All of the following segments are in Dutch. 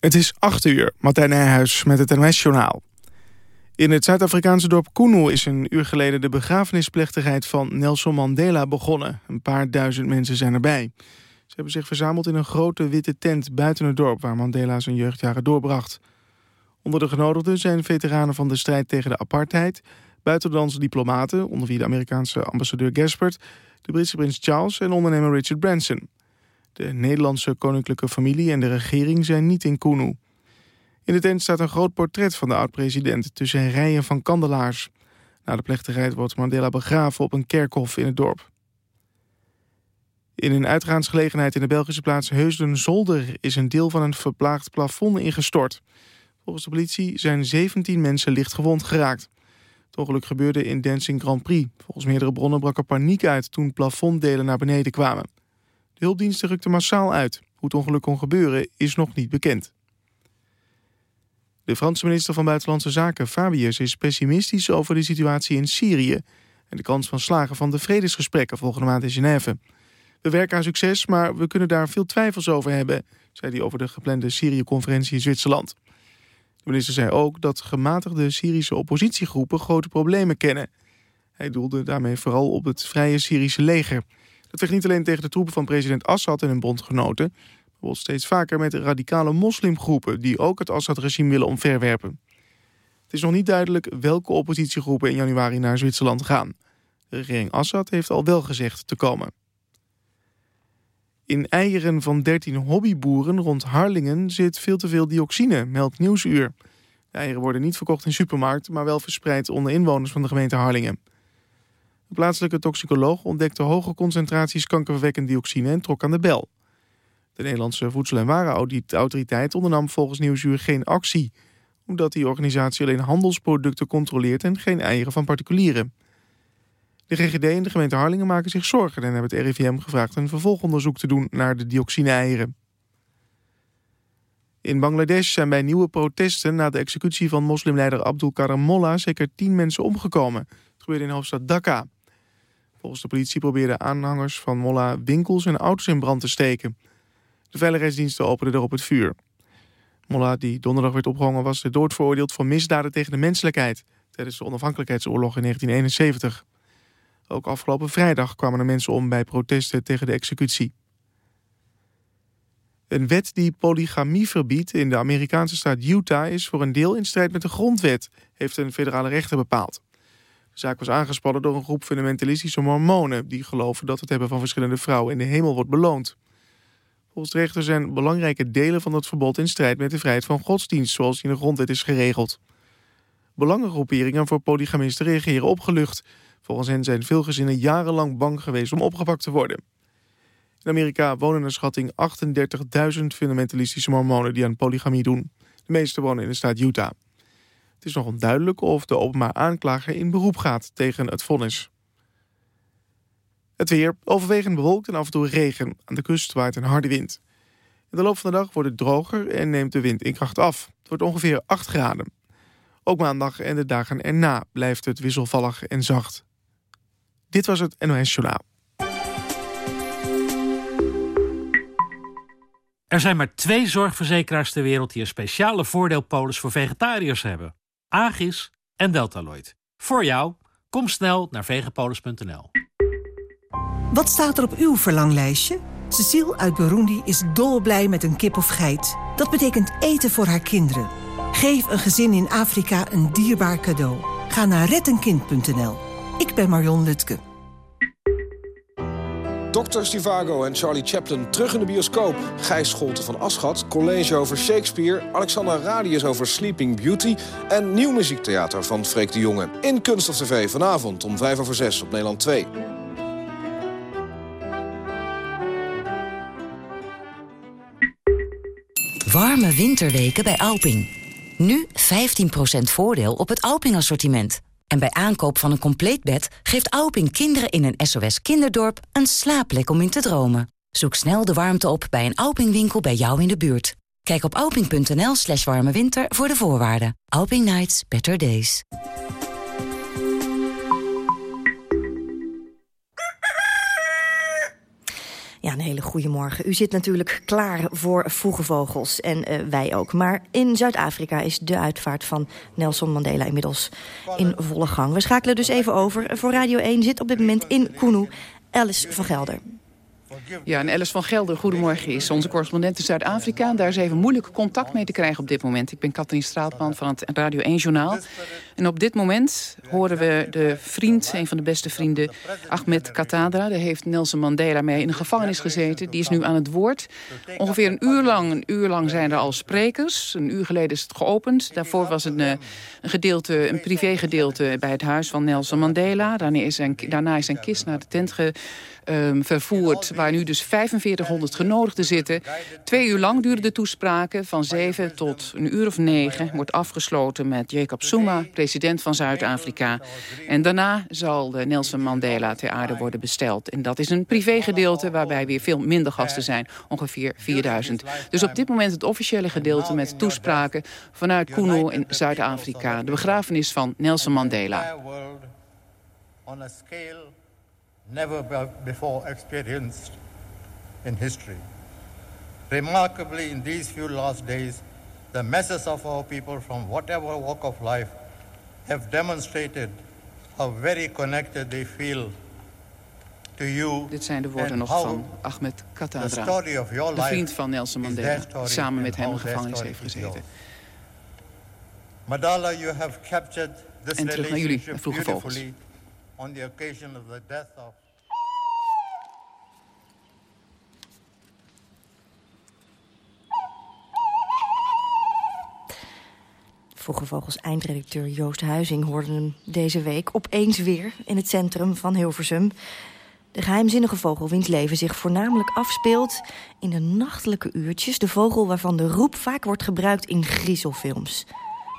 Het is 8 uur, Martijn Nijhuis met het NOS-journaal. In het Zuid-Afrikaanse dorp Kunu is een uur geleden de begrafenisplechtigheid van Nelson Mandela begonnen. Een paar duizend mensen zijn erbij. Ze hebben zich verzameld in een grote witte tent buiten het dorp waar Mandela zijn jeugdjaren doorbracht. Onder de genodigden zijn veteranen van de strijd tegen de apartheid, buitenlandse diplomaten, onder wie de Amerikaanse ambassadeur Gaspard, de Britse prins Charles en ondernemer Richard Branson. De Nederlandse koninklijke familie en de regering zijn niet in Kunu. In de tent staat een groot portret van de oud-president tussen rijen van kandelaars. Na de plechtigheid wordt Mandela begraven op een kerkhof in het dorp. In een uitgaansgelegenheid in de Belgische plaats Heusden-Zolder is een deel van een verplaagd plafond ingestort. Volgens de politie zijn 17 mensen licht gewond geraakt. Het ongeluk gebeurde in Dancing Grand Prix. Volgens meerdere bronnen brak er paniek uit toen plafonddelen naar beneden kwamen. De hulpdiensten rukten massaal uit. Hoe het ongeluk kon gebeuren is nog niet bekend. De Franse minister van Buitenlandse Zaken, Fabius, is pessimistisch over de situatie in Syrië en de kans van slagen van de vredesgesprekken volgende maand in Genève. We werken aan succes, maar we kunnen daar veel twijfels over hebben, zei hij over de geplande Syrië-conferentie in Zwitserland. De minister zei ook dat gematigde Syrische oppositiegroepen grote problemen kennen. Hij doelde daarmee vooral op het vrije Syrische leger. Dat vecht niet alleen tegen de troepen van president Assad en hun bondgenoten, maar steeds vaker met radicale moslimgroepen die ook het Assad-regime willen omverwerpen. Het is nog niet duidelijk welke oppositiegroepen in januari naar Zwitserland gaan. De regering Assad heeft al wel gezegd te komen. In eieren van 13 hobbyboeren rond Harlingen zit veel te veel dioxine, meldt Nieuwsuur. De eieren worden niet verkocht in supermarkt, maar wel verspreid onder inwoners van de gemeente Harlingen. De plaatselijke toxicoloog ontdekte hoge concentraties kankerverwekkend dioxine en trok aan de bel. De Nederlandse Voedsel- en Warenautoriteit ondernam volgens Nieuwsuur geen actie, omdat die organisatie alleen handelsproducten controleert en geen eieren van particulieren. De GGD en de gemeente Harlingen maken zich zorgen en hebben het RIVM gevraagd een vervolgonderzoek te doen naar de dioxine-eieren. In Bangladesh zijn bij nieuwe protesten na de executie van moslimleider Abdul Karim Mollah zeker tien mensen omgekomen. Het gebeurde in hoofdstad Dhaka. Volgens de politie probeerden aanhangers van Mollah winkels en auto's in brand te steken. De veiligheidsdiensten openden erop het vuur. Mollah, die donderdag werd opgehangen, was de dood veroordeeld voor misdaden tegen de menselijkheid tijdens de onafhankelijkheidsoorlog in 1971. Ook afgelopen vrijdag kwamen er mensen om bij protesten tegen de executie. Een wet die polygamie verbiedt in de Amerikaanse staat Utah is voor een deel in strijd met de grondwet, heeft een federale rechter bepaald. Zaak was aangespannen door een groep fundamentalistische mormonen die geloven dat het hebben van verschillende vrouwen in de hemel wordt beloond. Volgens de rechter zijn belangrijke delen van het verbod in strijd met de vrijheid van godsdienst, zoals in de grondwet is geregeld. Belangengroeperingen voor polygamisten reageren opgelucht. Volgens hen zijn veel gezinnen jarenlang bang geweest om opgepakt te worden. In Amerika wonen een schatting 38.000 fundamentalistische mormonen die aan polygamie doen. De meeste wonen in de staat Utah. Het is nog onduidelijk of de openbaar aanklager in beroep gaat tegen het vonnis. Het weer overwegend bewolkt en af en toe regen. Aan de kust waait een harde wind. In de loop van de dag wordt het droger en neemt de wind in kracht af. Het wordt ongeveer 8 graden. Ook maandag en de dagen erna blijft het wisselvallig en zacht. Dit was het NOS Journaal. Er zijn maar twee zorgverzekeraars ter wereld die een speciale voordeelpolis voor vegetariërs hebben. Agis en Deltaloid. Voor jou, kom snel naar vegapolis.nl. Wat staat er op uw verlanglijstje? Cecile uit Burundi is dolblij met een kip of geit. Dat betekent eten voor haar kinderen. Geef een gezin in Afrika een dierbaar cadeau. Ga naar rettenkind.nl. Ik ben Marion Lutke. Dr. Stivago en Charlie Chaplin terug in de bioscoop. Gijs Scholte van Aschat, college over Shakespeare... Alexander Radius over Sleeping Beauty... en nieuw muziektheater van Freek de Jonge. In Kunst of TV vanavond om 5 over 6 op Nederland 2. Warme winterweken bij Alping. Nu 15% voordeel op het Alping-assortiment. En bij aankoop van een compleet bed geeft Alping kinderen in een SOS kinderdorp een slaapplek om in te dromen. Zoek snel de warmte op bij een Alping-winkel bij jou in de buurt. Kijk op alping.nl slash warme winter voor de voorwaarden. Alping Nights, better days. Ja, een hele goede morgen. U zit natuurlijk klaar voor vroege vogels en uh, wij ook. Maar in Zuid-Afrika is de uitvaart van Nelson Mandela inmiddels in volle gang. We schakelen dus even over. Voor Radio 1 zit op dit moment in Kunu Alice van Gelder. Ja, en Alice van Gelder, goedemorgen, is onze correspondent in Zuid-Afrika. Daar is even moeilijk contact mee te krijgen op dit moment. Ik ben Katrien Straatman van het Radio 1-journaal. En op dit moment horen we de vriend, een van de beste vrienden, Ahmed Katadra. Daar heeft Nelson Mandela mee in de gevangenis gezeten. Die is nu aan het woord. Ongeveer een uur lang, een uur lang zijn er al sprekers. Een uur geleden is het geopend. Daarvoor was een, eh, een gedeelte, een privégedeelte bij het huis van Nelson Mandela. Daarna is zijn, daarna is kist naar de tent ge, um, vervoerd... waar nu dus 4500 genodigden zitten. Twee uur lang duren de toespraken, van zeven tot een uur of negen... wordt afgesloten met Jacob Zuma, president van Zuid-Afrika. En daarna zal de Nelson Mandela ter aarde worden besteld. En dat is een privégedeelte waarbij weer veel minder gasten zijn. Ongeveer 4000. Dus op dit moment het officiële gedeelte met toespraken... vanuit Kuno in Zuid-Afrika. De begrafenis van Nelson Mandela never before experienced in history. Remarkably, in these few last days, the masses of our people from whatever walk of life have demonstrated how very connected they feel to you. Dit zijn de woorden nog van Ahmed Katadra, de vriend van Nelson Mandela, samen met hem in gevangenis heeft gezeten. Madala, you have captured this en terug naar jullie, vroege vogels. On the occasion of the death of Vroege Vogels eindredacteur Joost Huizing hoorde hem deze week opeens weer in het centrum van Hilversum. De geheimzinnige vogel wiens leven zich voornamelijk afspeelt in de nachtelijke uurtjes. De vogel waarvan de roep vaak wordt gebruikt in griezelfilms.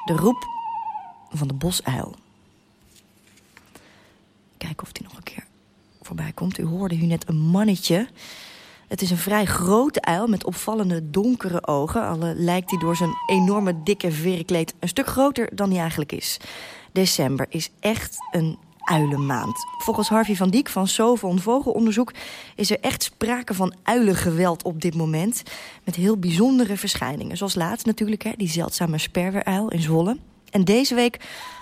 De roep van de bosuil. Kijken of die nog een keer voorbij komt. U hoorde u net een mannetje het is een vrij grote uil met opvallende donkere ogen. Alle lijkt hij door zijn enorme dikke verenkleed een stuk groter dan hij eigenlijk is. December is echt een uilenmaand. Volgens Harvey van Diek van Sovon Vogelonderzoek... is er echt sprake van uilengeweld op dit moment... met heel bijzondere verschijningen. Zoals laatst natuurlijk hè, die zeldzame sperweruil in Zwolle. En deze week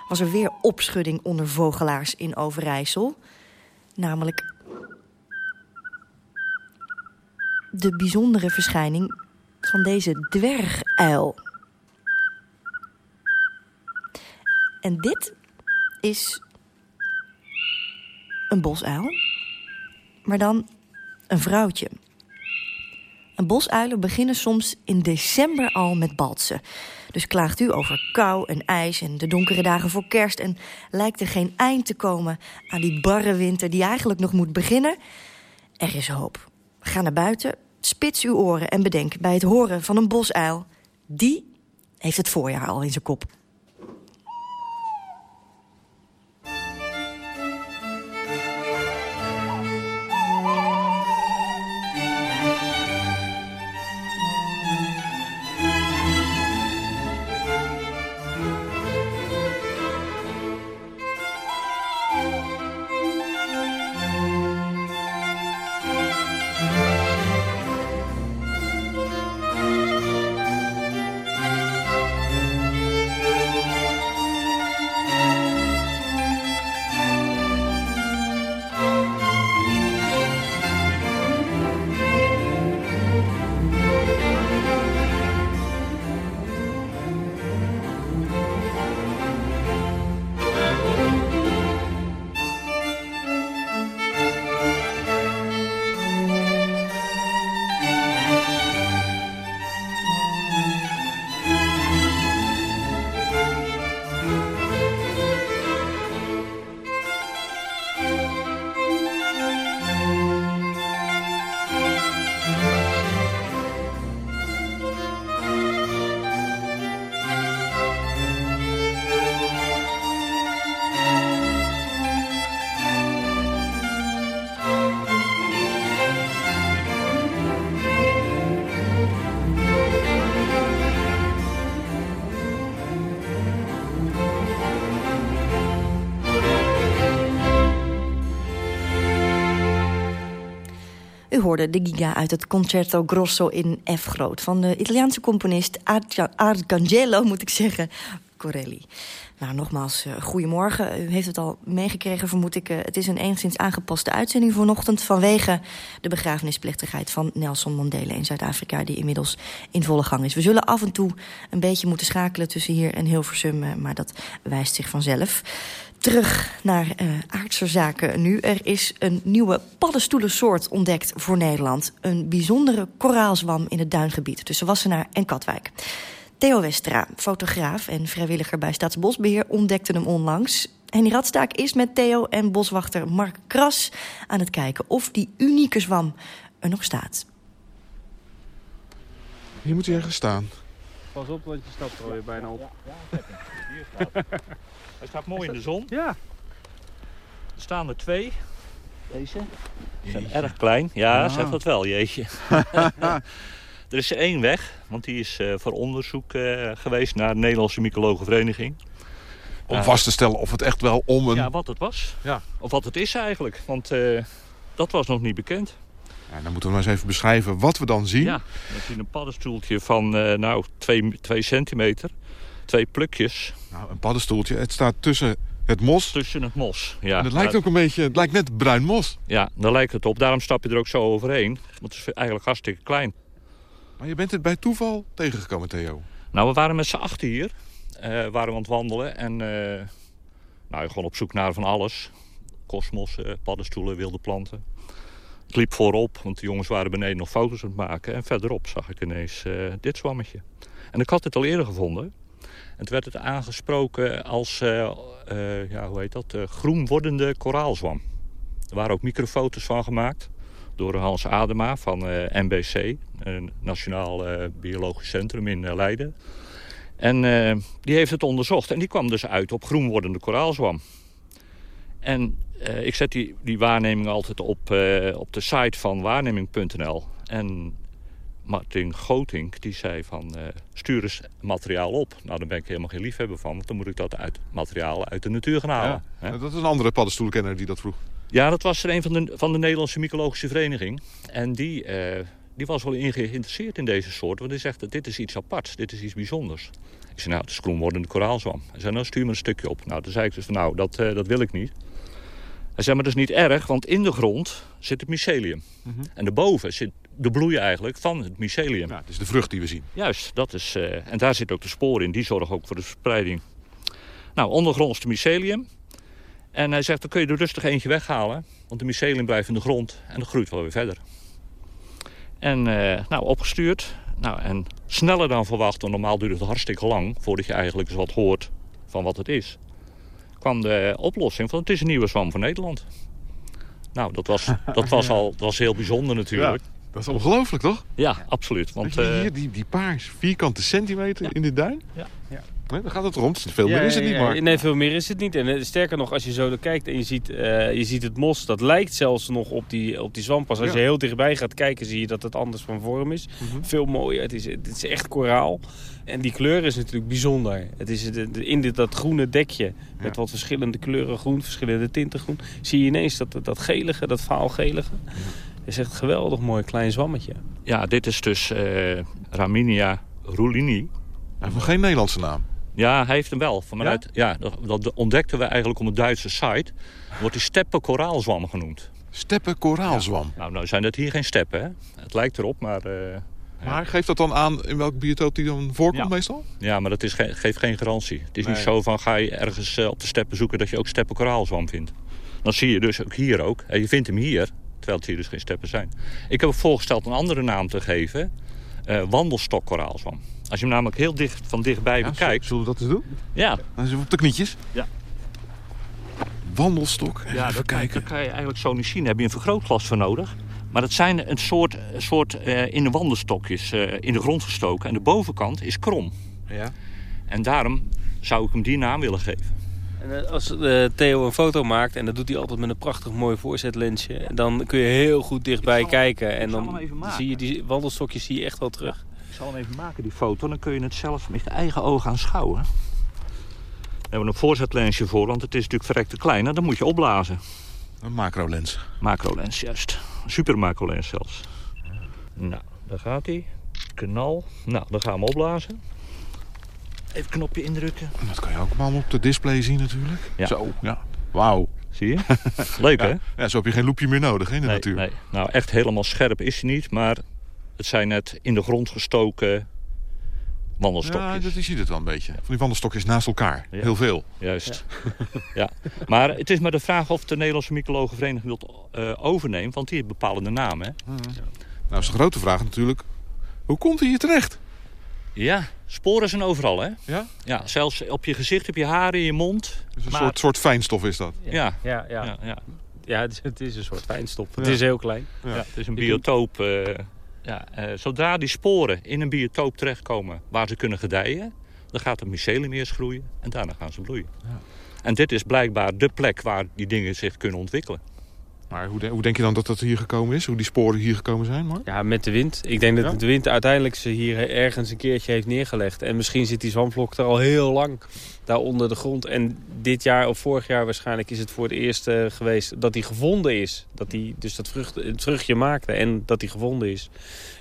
was er weer opschudding onder vogelaars in Overijssel. Namelijk de bijzondere verschijning van deze dwerguil. En dit is een bosuil, maar dan een vrouwtje. En bosuilen beginnen soms in december al met balsen. Dus klaagt u over kou en ijs en de donkere dagen voor kerst... en lijkt er geen eind te komen aan die barre winter die eigenlijk nog moet beginnen... er is hoop. Ga naar buiten, spits uw oren en bedenk bij het horen van een bosuil... die heeft het voorjaar al in zijn kop. De Giga uit het Concerto Grosso in F groot... van de Italiaanse componist Arcangelo, moet ik zeggen, Corelli. Nou, nogmaals, uh, goedemorgen. U heeft het al meegekregen, vermoed ik. Uh, het is een enigszins aangepaste uitzending vanochtend... vanwege de begrafenisplechtigheid van Nelson Mandela in Zuid-Afrika... die inmiddels in volle gang is. We zullen af en toe een beetje moeten schakelen tussen hier en Hilversum... Uh, maar dat wijst zich vanzelf. Terug naar uh, aardse zaken nu. Er is een nieuwe paddenstoelensoort ontdekt voor Nederland. Een bijzondere koraalzwam in het duingebied tussen Wassenaar en Katwijk. Theo Westra, fotograaf en vrijwilliger bij Staatsbosbeheer, ontdekte hem onlangs. Henny Radstaak is met Theo en boswachter Mark Kras aan het kijken of die unieke zwam er nog staat. Hier moet hij ergens staan. Pas op, want je stapt er alweer bijna op. Hier staat. Hij staat mooi in de zon. Ja. Er staan er twee. Deze. Ze zijn erg klein. Ja, Ja. zeg dat wel, jeetje. er is er één weg, want die is eh, voor onderzoek eh, geweest naar de Nederlandse Mycologenvereniging. Om vast te stellen of het echt wel om een... Ja, wat het was. Ja. Of wat het is eigenlijk, want eh, dat was nog niet bekend. Ja, dan moeten we maar eens even beschrijven wat we dan zien. Ja, dan zie je een paddenstoeltje van eh, nou, twee, twee centimeter. Twee plukjes Nou, een paddenstoeltje. Het staat tussen het mos. tussen het mos. Ja, en het lijkt ook een beetje... Het lijkt net bruin mos. Ja, daar lijkt het op. Daarom stap je er ook zo overheen. Want het is eigenlijk hartstikke klein. Maar je bent het bij toeval tegengekomen, Theo. Nou, we waren met z'n achten hier. eh waren we aan het wandelen. En eh, nou, gewoon op zoek naar van alles. Kosmos, paddenstoelen, wilde planten. Ik liep voorop, want de jongens waren beneden nog foto's aan het maken. En verderop zag ik ineens eh, dit zwammetje. En ik had het al eerder gevonden. Toen werd het aangesproken als, eh, eh, ja, hoe heet dat, eh, groen wordende koraalzwam. Er waren ook microfoto's van gemaakt door Hans Adema van NBC, een Nationaal Biologisch Centrum in Leiden. En die heeft het onderzocht en die kwam dus uit op groen wordende koraalzwam. En ik zet die, die waarneming altijd op, op de site van waarneming.nl. En Martin Gotink die zei van eh, stuur eens materiaal op. Nou, daar ben ik helemaal geen liefhebber van, want dan moet ik dat uit materiaal uit de natuur gaan halen. hè. Dat is een andere paddenstoelkenner die dat vroeg. Ja, dat was er een van de, van de Nederlandse Mycologische Vereniging. En die, eh, die was wel in geïnteresseerd in deze soort. Want die zegt, dat dit is iets aparts, dit is iets bijzonders. Ik zei, nou, het is groenwordende koraalzwam. Hij zei, nou, stuur me een stukje op. Nou, toen zei ik dus, van, nou, dat, eh, dat wil ik niet. Hij zei, maar dat is niet erg, want in de grond zit het mycelium. En daarboven zit de bloei eigenlijk van het mycelium. Ja, het is de vrucht die we zien. Juist, dat is, eh, en daar zit ook de spoor in. Die zorgen ook voor de verspreiding. Nou, ondergronds de mycelium. En hij zegt, dan kun je er rustig eentje weghalen. Want de mycelium blijft in de grond en dat groeit wel weer verder. En eh, nou, opgestuurd. Nou, en sneller dan verwacht, want normaal duurt het hartstikke lang... voordat je eigenlijk eens wat hoort van wat het is. kwam de oplossing van het is een nieuwe zwam van Nederland. Nou, dat was, dat was al dat was heel bijzonder natuurlijk. Dat is ongelooflijk, toch? Ja, absoluut. Want, je, eh, hier, die, die paar vierkante centimeter in dit duin. Ja. Ja. Nee, dan gaat het rond. Veel Ja, meer is het ja, niet, ja. Mark. Nee, veel meer is het niet. En eh, sterker nog, als je zo kijkt en je ziet, eh, je ziet het mos, dat lijkt zelfs nog op die, op die zwampas. Als Ja. je heel dichtbij gaat kijken, zie je dat het anders van vorm is. Mhm. Veel mooier. Het is, het is echt koraal. En die kleur is natuurlijk bijzonder. Het is de, de- in dit, dat groene dekje, met wat verschillende kleuren groen, verschillende tinten groen, zie je ineens dat, dat gelige, dat vaalgelige. Is echt een geweldig mooi klein zwammetje. Ja, dit is dus eh, Raminia rulini. Hij heeft nog geen Nederlandse naam. Ja, hij heeft hem wel. Vanuit, ja? dat, dat ontdekten we eigenlijk op een Duitse site. Wordt die steppenkoraalzwam genoemd. Steppen koraalzwam. Nou, nou zijn dat hier geen steppen, hè? Het lijkt erop, maar... eh, Maar geeft dat dan aan in welk biotoop die dan voorkomt Ja. meestal? ja, maar dat is ge- geeft geen garantie. Het is niet zo van ga je ergens eh, op de steppen zoeken dat je ook steppenkoraalzwam vindt. Dan zie je dus ook hier ook. En je vindt hem hier, terwijl het hier dus geen steppen zijn. Ik heb voorgesteld een andere naam te geven. wandelstokkoraalzwam. Als je hem namelijk heel dicht van dichtbij Ja, bekijkt. Zullen we dat eens doen? Ja, Dan zijn we op de knietjes. Ja. Wandelstok. Ja, Even dat, kijken. dat kan je eigenlijk zo niet zien. Daar heb je een vergrootglas voor nodig. Maar dat zijn een soort, soort eh, in de wandelstokjes eh, in de grond gestoken. En de bovenkant is krom. Ja. En daarom zou ik hem die naam willen geven. En eh, als eh, Theo een foto maakt, en dat doet hij altijd met een prachtig mooi voorzetlensje... dan kun je heel goed hem- kijken. En dan zie je die wandelstokjes zie je echt wel terug. Ik zal hem even maken, die foto. Dan kun je het zelf met je eigen ogen aanschouwen. Daar hebben we een voorzetlensje voor, want het is natuurlijk verrekte klein. En dan moet je opblazen. Een macrolens. Macrolens, juist. Super macrolens zelfs. Nou, daar gaat hij. Knal. Nou, dan gaan we hem opblazen. Even knopje indrukken. Dat kan je ook allemaal op de display zien natuurlijk. Ja. Zo, ja. Wauw. Zie je? Leuk, hè? Ja, zo heb je geen loepje meer nodig hè, in de Nee, natuur. nee. Nou, echt helemaal scherp is hij niet, maar het zijn net in de grond gestoken wandelstokjes. Ja, dat, je ziet het wel een beetje. Van die wandelstokjes naast elkaar. Ja. Heel veel. Juist. Ja. Maar het is maar de vraag of de Nederlandse Mycologenvereniging wilt eh, overnemen, want die heeft bepalende namen. Hè? Nou is de grote vraag natuurlijk. Hoe komt hij hier terecht? Ja, sporen zijn overal, hè? Ja? Ja, zelfs op je gezicht, op je haren, in je mond. Dus een Maar- soort, soort fijnstof is dat. Ja, Ja, ja. ja, ja. Ja, het, is, het is een soort fijnstof. Het is heel klein. Ja. Ja, het is een biotoop. eh, ja, eh, zodra die sporen in een biotoop terechtkomen waar ze kunnen gedijen... dan gaat het mycelium eerst groeien en daarna gaan ze bloeien. En dit is blijkbaar de plek waar die dingen zich kunnen ontwikkelen. Maar hoe, de- hoe denk je dan dat dat hier gekomen is? Hoe die sporen hier gekomen zijn, Mark? Ja, met de wind. Ik denk dat Ja? de wind uiteindelijk ze hier ergens een keertje heeft neergelegd. En misschien zit die zwampvlok er al heel lang daar onder de grond. En dit jaar of vorig jaar waarschijnlijk is het voor het eerst eh, geweest dat hij gevonden is. Dat hij dus dat vrucht, het vruchtje maakte en dat hij gevonden is.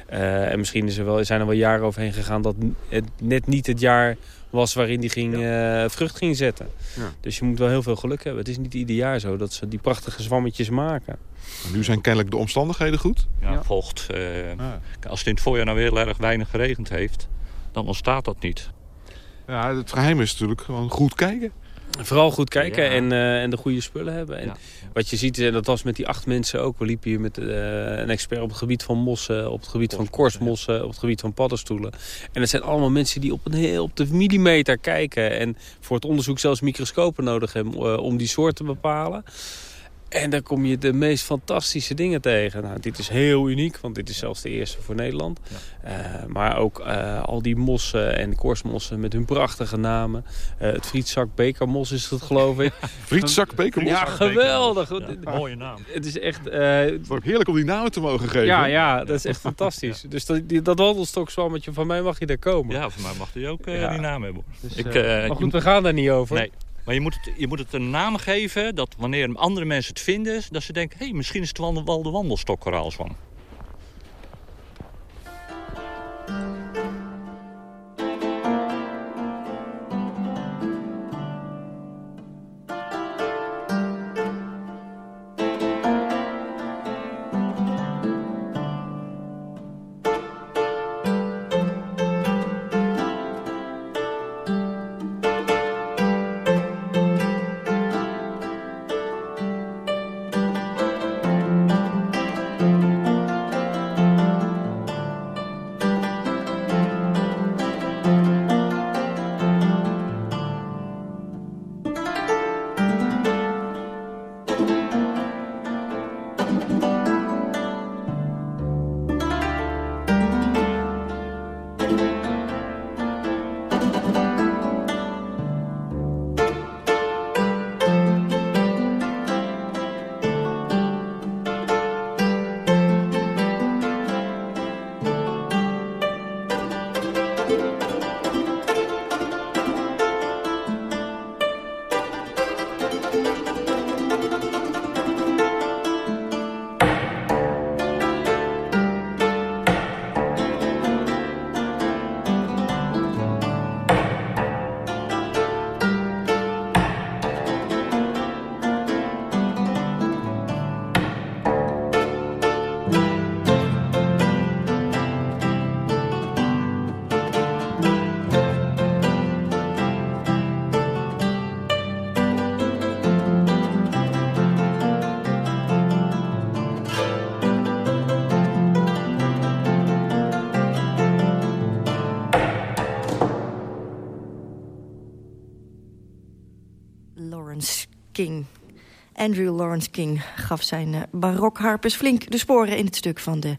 Eh, en misschien is er wel, zijn er wel jaren overheen gegaan dat het net niet het jaar was waarin die ging, eh, vrucht ging zetten. Ja. Dus je moet wel heel veel geluk hebben. Het is niet ieder jaar zo dat ze die prachtige zwammetjes maken. Maar nu zijn kennelijk de omstandigheden goed. Ja, Ja. Vocht. eh, Ja. Als het in het voorjaar nou heel erg weinig geregend heeft... dan ontstaat dat niet. Ja, het geheim is natuurlijk gewoon goed kijken. Vooral goed kijken Ja. en, eh, en de goede spullen hebben. En Ja. Wat je ziet, en dat was met die acht mensen ook. We liepen hier met eh, een expert op het gebied van mossen, op het gebied van korstmossen, op het gebied van paddenstoelen. En het zijn allemaal mensen die op, een heel, op de millimeter kijken. En voor het onderzoek zelfs microscopen nodig hebben eh, om die soort te bepalen. En dan kom je de meest fantastische dingen tegen. Nou, dit is heel uniek, want dit is zelfs de eerste voor Nederland. Eh, maar ook eh, al die mossen en korstmossen met hun prachtige namen. Eh, het frietzak bekermos is het, geloof ik. Frietzak, bekermos. Ja, geweldig. Ja, mooie naam. Het is echt... Het wordt heerlijk om die namen te mogen geven. ja, ja, dat is echt fantastisch. Dus dat, die- dat wandelstokzwammetje van mij mag je daar komen. Ja, voor mij mag hij ook die naam hebben. Dus, Ik, maar goed, we gaan daar niet over. Nee. Maar je moet, het, je moet het een naam geven dat wanneer andere mensen het vinden... dat ze denken, hé, hey, misschien is het wel de wandelstok-koraalzwam. Andrew Lawrence King gaf zijn uh, barokharpers flink de sporen in het stuk van de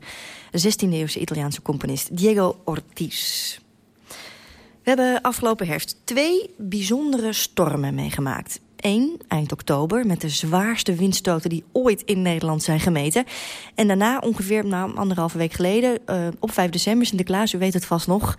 16e-eeuwse Italiaanse componist Diego Ortiz. We hebben afgelopen herfst twee bijzondere stormen meegemaakt. Eén eind oktober met de zwaarste windstoten die ooit in Nederland zijn gemeten. En daarna ongeveer nou, anderhalve week geleden, uh, op 5 december, Sinterklaas, u weet het vast nog...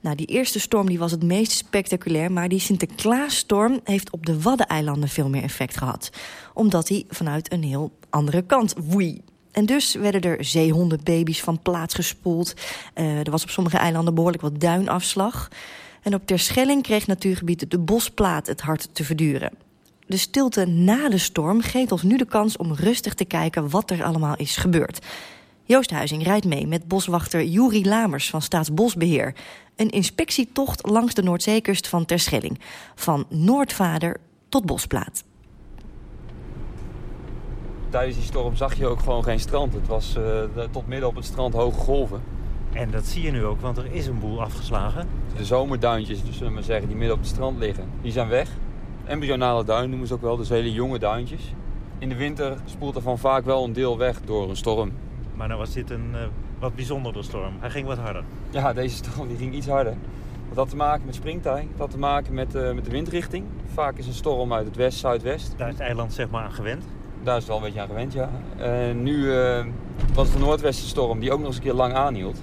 Nou, die eerste storm die was het meest spectaculair... maar die Sinterklaasstorm heeft op de Waddeneilanden veel meer effect gehad. Omdat hij vanuit een heel andere kant woei. En dus werden er zeehondenbaby's van plaats gespoeld. Uh, er was op sommige eilanden behoorlijk wat duinafslag. En op Terschelling kreeg natuurgebied de bosplaat het hard te verduren. De stilte na de storm geeft ons nu de kans om rustig te kijken wat er allemaal is gebeurd. Joost Huizing rijdt mee met boswachter Juri Lamers van Staatsbosbeheer. Een inspectietocht langs de Noordzeekust van Terschelling. Van Noordvader tot Bosplaat. Tijdens die storm zag je ook gewoon geen strand. Het was uh, tot midden op het strand hoge golven. En dat zie je nu ook, want er is een boel afgeslagen. De zomerduintjes, dus zullen we maar zeggen, die midden op het strand liggen, die zijn weg. Embryonale duin noemen ze ook wel, dus hele jonge duintjes. In de winter spoelt er van vaak wel een deel weg door een storm. Maar nou was dit een uh, wat bijzondere storm. Hij ging wat harder. Ja, deze storm die ging iets harder. Dat had te maken met springtij. Dat had te maken met, uh, met de windrichting. Vaak is een storm uit het west-zuidwest. Daar is het eiland zeg maar aan gewend? Daar is het wel een beetje aan gewend, ja. En nu uh, was het een noordwestenstorm die ook nog eens een keer lang aanhield.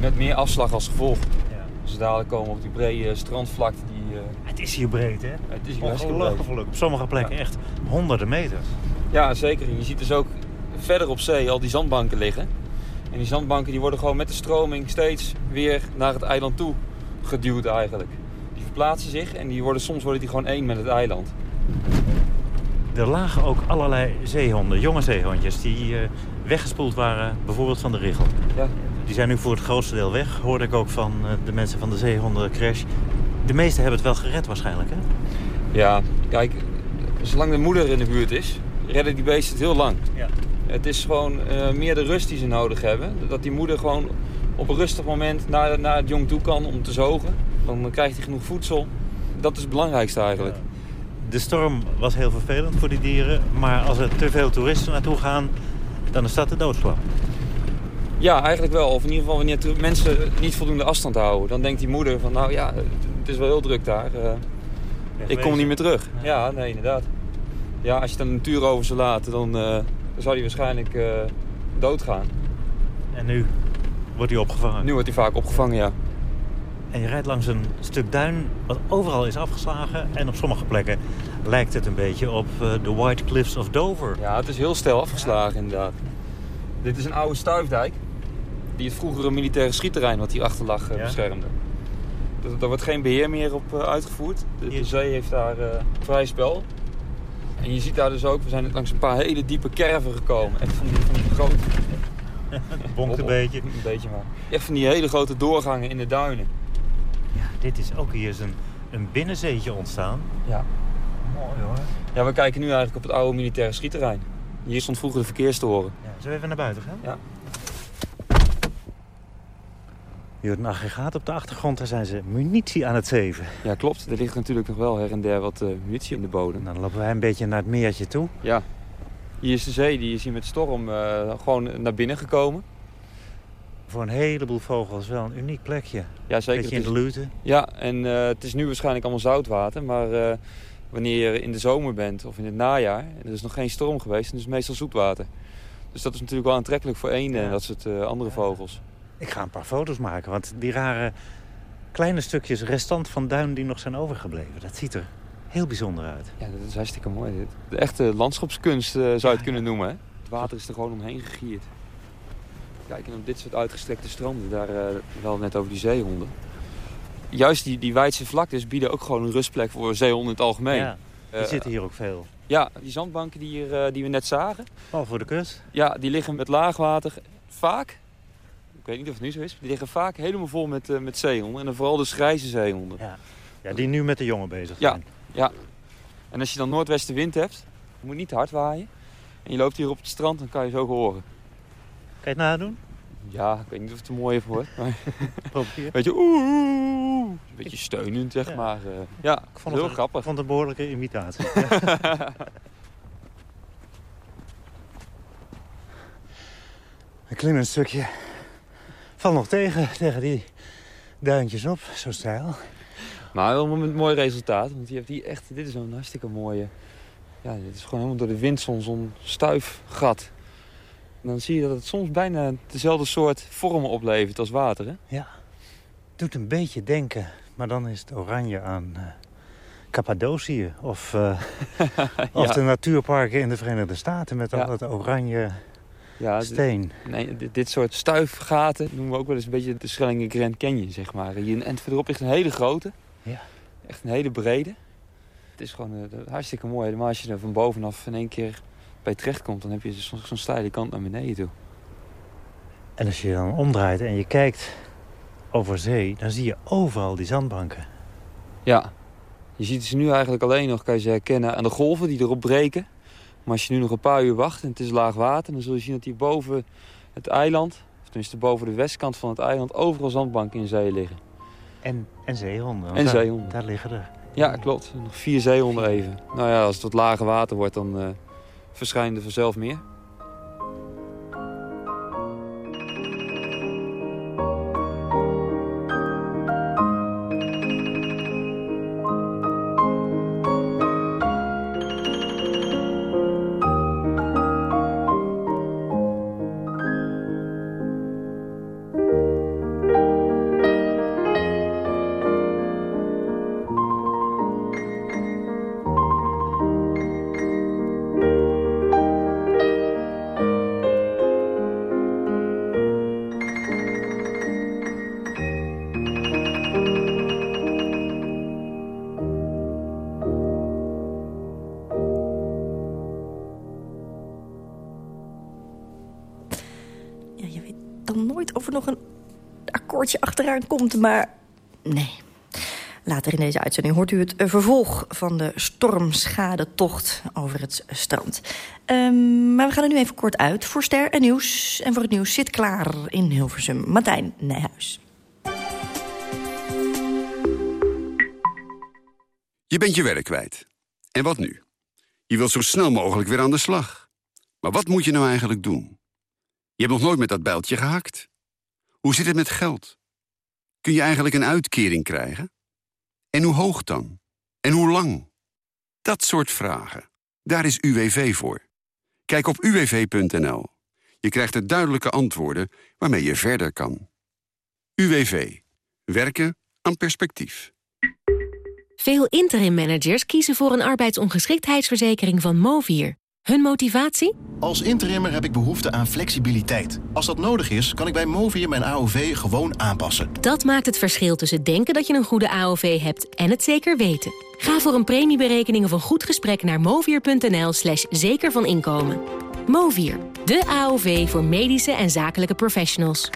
Met meer afslag als gevolg. Ja. Dus dadelijk komen op die brede strandvlakte die... Het is hier breed, hè? Het is hier Ongelooflijk. Op sommige plekken ja. echt honderden meters. Ja, zeker. Je ziet dus ook verder op zee al die zandbanken liggen. En die zandbanken die worden gewoon met de stroming steeds weer naar het eiland toe geduwd eigenlijk. Die verplaatsen zich en die worden, soms worden die gewoon één met het eiland. Er lagen ook allerlei zeehonden, jonge zeehondjes, die uh, weggespoeld waren, bijvoorbeeld van de Rigel. Ja. Die zijn nu voor het grootste deel weg, hoorde ik ook van uh, de mensen van de zeehondencrash. De meesten hebben het wel gered waarschijnlijk, hè? Ja, kijk, zolang de moeder in de buurt is, redden die beesten het heel lang. Ja. Het is gewoon uh, meer de rust die ze nodig hebben. Dat die moeder gewoon op een rustig moment naar, naar het jong toe kan om te zogen. Dan krijgt hij genoeg voedsel. Dat is het belangrijkste eigenlijk. De storm was heel vervelend voor die dieren. Maar als er te veel toeristen naartoe gaan, dan is dat de doodslag. Ja, eigenlijk wel. Of in ieder geval wanneer mensen niet voldoende afstand houden. Dan denkt die moeder van, nou ja, het is wel heel druk daar. Uh, ik kom niet meer terug. Ja, nee, inderdaad. Ja, als je dan de natuur over zou laten, dan... Uh, dan zou hij waarschijnlijk uh, doodgaan. En nu wordt hij opgevangen? Nu wordt hij vaak opgevangen, ja. En je rijdt langs een stuk duin wat overal is afgeslagen. En op sommige plekken lijkt het een beetje op uh, de White Cliffs of Dover. Ja, het is heel stijl afgeslagen inderdaad. Dit is een oude stuifdijk. Die het vroegere militaire schietterrein wat hierachter lag uh, ja? beschermde. Er wordt geen beheer meer op uitgevoerd. De, de, zee heeft daar vrij spel. En je ziet daar dus ook, we zijn langs een paar hele diepe kerven gekomen. Echt van die, van die grote... Het bonkt een beetje. Een beetje maar. Echt van die hele grote doorgangen in de duinen. Ja, dit is ook hier eens een, een binnenzeetje ontstaan. Ja. Mooi hoor. Ja, we kijken nu eigenlijk op het oude militaire schietterrein. Hier stond vroeger de verkeerstoren. Ja, zullen we even naar buiten gaan? Ja. Je hoort een aggregaat op de achtergrond, daar zijn ze munitie aan het zeven. Ja, klopt. Er ligt natuurlijk nog wel her en der wat uh, munitie in de bodem. Nou, dan lopen wij een beetje naar het meertje toe. Ja. Hier is de zee, die is hier met storm uh, gewoon naar binnen gekomen. Voor een heleboel vogels wel een uniek plekje. Ja, zeker. Beetje in de lute. Ja, en uh, het is nu waarschijnlijk allemaal zoutwater. Maar wanneer je in de zomer bent of in het najaar... en er is nog geen storm geweest, dan is het meestal zoetwater. Dus dat is natuurlijk wel aantrekkelijk voor eenden ja. en dat soort andere vogels. Ik ga een paar foto's maken, want die rare kleine stukjes restant van duin die nog zijn overgebleven... dat ziet er heel bijzonder uit. Ja, dat is hartstikke mooi dit. De echte landschapskunst uh, zou je het kunnen noemen. Hè? Het water is er gewoon omheen gegierd. Kijk, en op dit soort uitgestrekte stranden, daar uh, wel net over die zeehonden. Juist die, die wijdse vlaktes bieden ook gewoon een rustplek voor zeehonden in het algemeen. Ja, die uh, zitten hier ook veel. Ja, die zandbanken die, hier, die we net zagen. Al voor de kust? Ja, die liggen met laagwater vaak ik weet niet of het nu zo is. Die liggen vaak helemaal vol met, uh, met zeehonden. En dan vooral de grijze zeehonden. Ja. ja, die nu met de jongen bezig zijn. Ja, ja. En als je dan noordwestenwind hebt, je moet niet te hard waaien. En je loopt hier op het strand, dan kan je zo horen. Kan je het nadoen? Ja, ik weet niet of het er mooi voor wordt. Maar... Probeer. Weet je, oeh, een beetje steunend, zeg ja. maar. Uh, ja, ik vond heel het grappig. Ik vond het een behoorlijke imitatie. We klimmen een stukje val nog tegen, tegen die duintjes op, zo stijl. Maar wel met een mooi resultaat, want je hebt hier echt, dit is een hartstikke mooie... Ja, dit is gewoon helemaal door de wind zo'n zo stuif gat. En dan zie je dat het soms bijna dezelfde soort vormen oplevert als water, hè? Ja. doet een beetje denken, maar dan is het oranje aan uh, Cappadocië. Of, uh, of de natuurparken in de Verenigde Staten met al dat oranje ja, steen. Nee, dit, dit, soort stuifgaten noemen we ook wel eens een beetje de Schellingen Grand Canyon, zeg maar. Hier en verderop ligt een hele grote. Ja. Echt een hele brede. Het is gewoon uh, hartstikke mooi. Maar als je er van bovenaf in één keer bij terecht komt... dan heb je zo'n zo steile kant naar beneden toe. En als je dan omdraait en je kijkt over zee... dan zie je overal die zandbanken. Ja. Je ziet ze nu eigenlijk alleen nog, kan je ze herkennen... aan de golven die erop breken. Maar als je nu nog een paar uur wacht en het is laag water... dan zul je zien dat hier boven het eiland... of tenminste boven de westkant van het eiland... overal zandbanken in zee liggen. En, en zeehonden. En zeehonden. Daar liggen er. Ja, klopt. Nog vier zeehonden even. Nou ja, als het wat lager water wordt, dan uh, verschijnen er vanzelf meer. Achteraan komt, maar nee. Later in deze uitzending hoort u het vervolg van de stormschadetocht over het strand. Um, maar we gaan er nu even kort uit voor Ster en Nieuws. En voor het nieuws zit klaar in Hilversum Martijn Nijhuis. Je bent je werk kwijt. En wat nu? Je wilt zo snel mogelijk weer aan de slag. Maar wat moet je nou eigenlijk doen? Je hebt nog nooit met dat bijltje gehakt. Hoe zit het met geld? Kun je eigenlijk een uitkering krijgen? En hoe hoog dan? En hoe lang? Dat soort vragen. Daar is UWV voor. Kijk op uwv.nl. Je krijgt er duidelijke antwoorden waarmee je verder kan. UWV. Werken aan perspectief. Veel interim managers kiezen voor een arbeidsongeschiktheidsverzekering van Movier. Hun motivatie? Als interimmer heb ik behoefte aan flexibiliteit. Als dat nodig is, kan ik bij Movier mijn AOV gewoon aanpassen. Dat maakt het verschil tussen denken dat je een goede AOV hebt en het zeker weten. Ga voor een premieberekening of een goed gesprek naar movier.nl slash zeker van inkomen. Movier, de AOV voor medische en zakelijke professionals.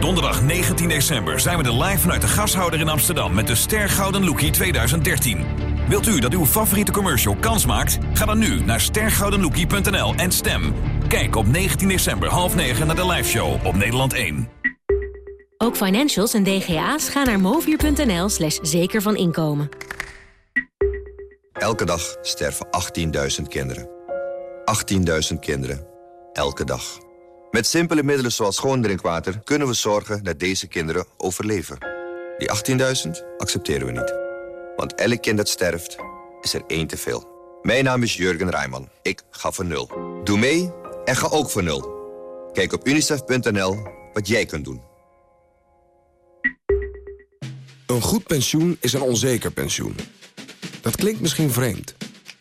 Donderdag 19 december zijn we er live vanuit de gashouder in Amsterdam... met de Ster Gouden Lookie 2013. Wilt u dat uw favoriete commercial kans maakt? Ga dan nu naar stergoudenlookie.nl en stem. Kijk op 19 december half 9 naar de liveshow op Nederland 1. Ook financials en DGA's gaan naar movier.nl slash zeker van inkomen. Elke dag sterven 18.000 kinderen. 18.000 kinderen. Elke dag. Met simpele middelen zoals schoon drinkwater kunnen we zorgen dat deze kinderen overleven. Die 18.000 accepteren we niet. Want elk kind dat sterft, is er één te veel. Mijn naam is Jurgen Rijman. Ik ga voor nul. Doe mee en ga ook voor nul. Kijk op unicef.nl wat jij kunt doen. Een goed pensioen is een onzeker pensioen. Dat klinkt misschien vreemd.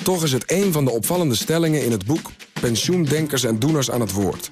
Toch is het een van de opvallende stellingen in het boek... Pensioendenkers en Doeners aan het Woord...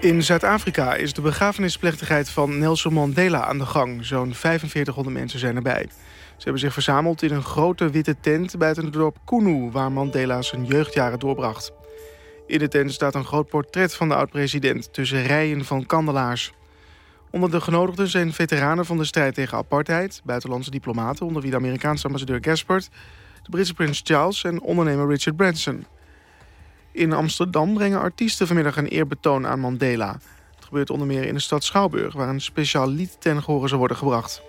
In Zuid-Afrika is de begrafenisplechtigheid van Nelson Mandela aan de gang. Zo'n 4500 mensen zijn erbij. Ze hebben zich verzameld in een grote witte tent buiten het dorp Kunu... waar Mandela zijn jeugdjaren doorbracht. In de tent staat een groot portret van de oud-president... tussen rijen van kandelaars. Onder de genodigden zijn veteranen van de strijd tegen apartheid... buitenlandse diplomaten, onder wie de Amerikaanse ambassadeur Gaspard... de Britse prins Charles en ondernemer Richard Branson... In Amsterdam brengen artiesten vanmiddag een eerbetoon aan Mandela. Het gebeurt onder meer in de stad Schouwburg... waar een speciaal lied ten gehore zal worden gebracht.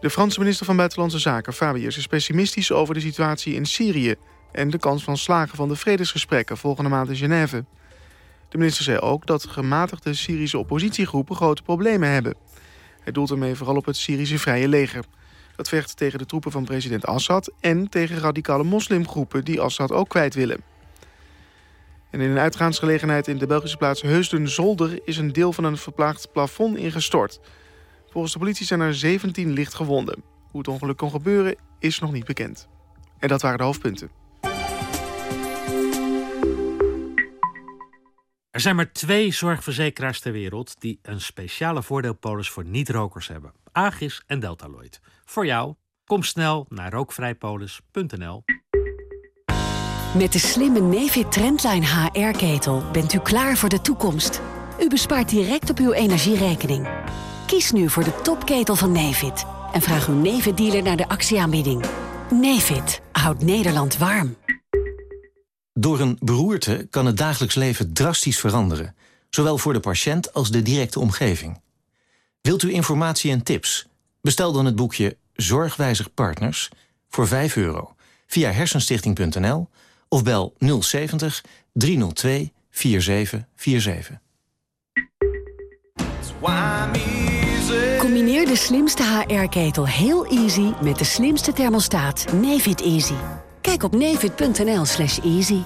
De Franse minister van Buitenlandse Zaken, Fabius, is pessimistisch over de situatie in Syrië... en de kans van slagen van de vredesgesprekken volgende maand in Genève. De minister zei ook dat gematigde Syrische oppositiegroepen grote problemen hebben. Hij doelt ermee vooral op het Syrische Vrije Leger. Dat vecht tegen de troepen van president Assad... en tegen radicale moslimgroepen die Assad ook kwijt willen. En in een uitgaansgelegenheid in de Belgische plaats Heusden-Zolder... is een deel van een verplaagd plafond ingestort. Volgens de politie zijn er 17 lichtgewonden. Hoe het ongeluk kon gebeuren is nog niet bekend. En dat waren de hoofdpunten. Er zijn maar twee zorgverzekeraars ter wereld die een speciale voordeelpolis voor niet-rokers hebben: Agis en Deltaloid. Voor jou, kom snel naar rookvrijpolis.nl. Met de slimme Nefit Trendline HR-ketel bent u klaar voor de toekomst. U bespaart direct op uw energierekening. Kies nu voor de topketel van Nefit en vraag uw Nefit-dealer naar de actieaanbieding. Nefit houdt Nederland warm. Door een beroerte kan het dagelijks leven drastisch veranderen. Zowel voor de patiënt als de directe omgeving. Wilt u informatie en tips? Bestel dan het boekje Zorgwijzig Partners voor 5 euro via hersenstichting.nl of bel 070 302 4747. Combineer de slimste HR-ketel heel easy met de slimste thermostaat Nefit Easy. Kijk op nefit.nl slash easy.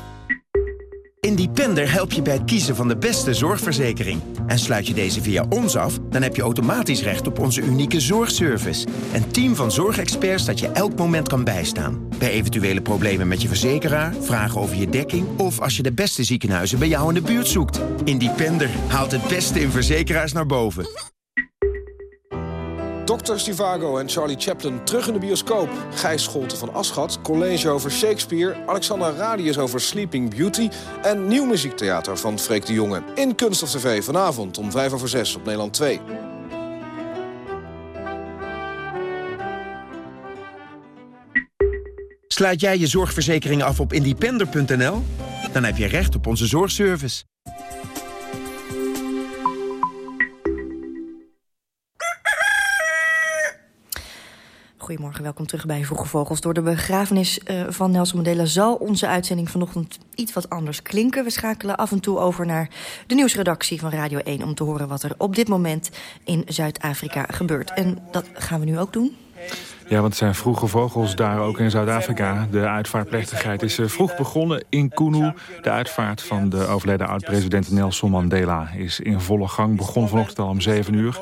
Independer helpt je bij het kiezen van de beste zorgverzekering. En sluit je deze via ons af, dan heb je automatisch recht op onze unieke zorgservice. Een team van zorgexperts dat je elk moment kan bijstaan. Bij eventuele problemen met je verzekeraar, vragen over je dekking... of als je de beste ziekenhuizen bij jou in de buurt zoekt. Independer haalt het beste in verzekeraars naar boven. Dr. Stivago en Charlie Chaplin terug in de bioscoop. Gijs Scholten van Aschat, college over Shakespeare... Alexander Radius over Sleeping Beauty... en nieuw muziektheater van Freek de Jonge. In Kunst of TV vanavond om 5 over 6 op Nederland 2. Sluit jij je zorgverzekering af op independer.nl? Dan heb je recht op onze zorgservice. Goedemorgen, welkom terug bij Vroege Vogels. Door de begrafenis uh, van Nelson Mandela zal onze uitzending vanochtend iets wat anders klinken. We schakelen af en toe over naar de nieuwsredactie van Radio 1... om te horen wat er op dit moment in Zuid-Afrika gebeurt. En dat gaan we nu ook doen. Ja, want het zijn vroege vogels daar ook in Zuid-Afrika. De uitvaartplechtigheid is eh, vroeg begonnen in Kunu. De uitvaart van de overleden oud-president Nelson Mandela is in volle gang. Begon vanochtend al om 7 uur.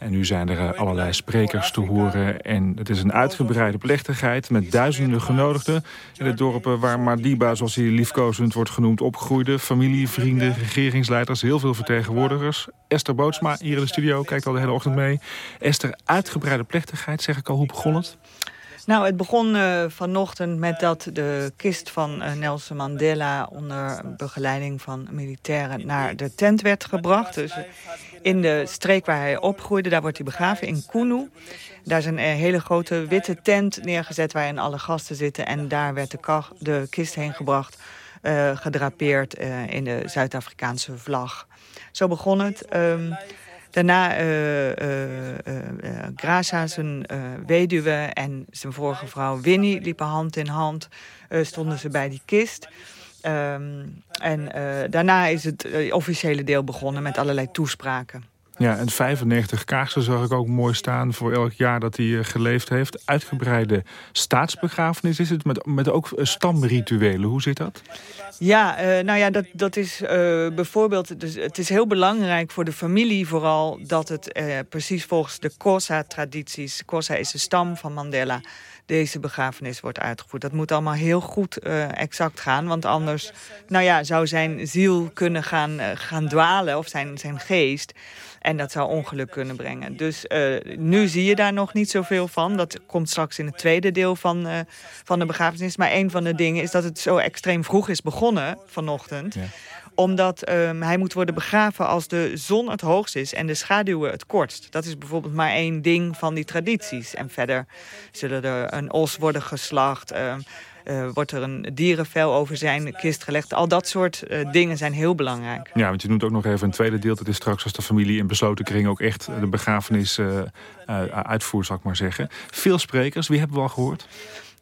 En nu zijn er eh, allerlei sprekers te horen. En het is een uitgebreide plechtigheid met duizenden genodigden... in het dorp waar Madiba, zoals hij liefkozend wordt genoemd, opgroeide. Familie, vrienden, regeringsleiders, heel veel vertegenwoordigers. Esther Bootsma hier in de studio kijkt al de hele ochtend mee. Esther, uitgebreide plechtigheid, zeg ik al. Hoe begon het? Nou, het begon uh, vanochtend met dat de kist van Nelson Mandela... onder begeleiding van militairen naar de tent werd gebracht. Dus in de streek waar hij opgroeide, daar wordt hij begraven, in Kunu. Daar is een hele grote witte tent neergezet waarin alle gasten zitten. En daar werd de, de kist heen gebracht, uh, gedrapeerd in de Zuid-Afrikaanse vlag. Zo begon het... Um, Daarna Graça, zijn weduwe en zijn vorige vrouw Winnie liepen hand in hand. stonden ze bij die kist. Um, en daarna is het officiële deel begonnen met allerlei toespraken. Ja, en 95 kaarsen zag ik ook mooi staan voor elk jaar dat hij geleefd heeft. Uitgebreide staatsbegrafenis is het, met, met ook stamrituelen. Hoe zit dat? Ja, uh, nou ja, dat, dat is uh, bijvoorbeeld... Dus het is heel belangrijk voor de familie vooral... dat het uh, precies volgens de Xhosa-tradities... Xhosa is de stam van Mandela... deze begrafenis wordt uitgevoerd. Dat moet allemaal heel goed exact gaan. Want anders nou ja, zou zijn ziel kunnen gaan, gaan dwalen... of zijn, zijn geest... En dat zou ongeluk kunnen brengen. Dus uh, nu zie je daar nog niet zoveel van. Dat komt straks in het tweede deel van, van de begrafenis. Maar een van de dingen is dat het zo extreem vroeg is begonnen vanochtend. Ja omdat um, hij moet worden begraven als de zon het hoogst is en de schaduwen het kortst. Dat is bijvoorbeeld maar één ding van die tradities. En verder zullen er een os worden geslacht. Um, Uh, wordt er een dierenvel over zijn kist gelegd. Al dat soort uh, dingen zijn heel belangrijk. Ja, want je noemt ook nog even een tweede deel. Dat is straks als de familie in besloten kring ook echt de begrafenis uh, uitvoert, zal ik maar zeggen. Veel sprekers, wie hebben we al gehoord?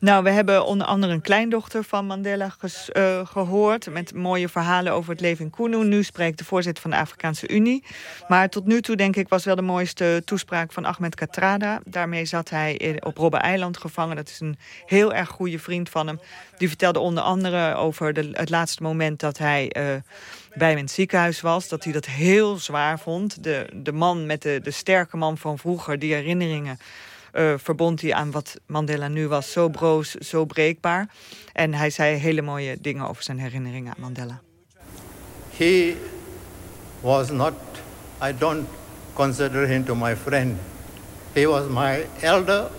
Nou, we hebben onder andere een kleindochter van Mandela uh, gehoord... met mooie verhalen over het leven in Kunu. Nu spreekt de voorzitter van de Afrikaanse Unie. Maar tot nu toe, denk ik, was wel de mooiste toespraak van Ahmed Katrada. Daarmee zat hij op Robben-eiland gevangen. Dat is een heel erg goede vriend van hem. Die vertelde onder andere over de, het laatste moment dat hij... Uh, bij hem in het ziekenhuis was, dat hij dat heel zwaar vond. De, de man met de, de sterke man van vroeger, die herinneringen uh, verbond hij aan wat Mandela nu was. Zo broos, zo breekbaar. En hij zei hele mooie dingen over zijn herinneringen aan Mandela. He was not, I don't consider him to my friend. He was my elder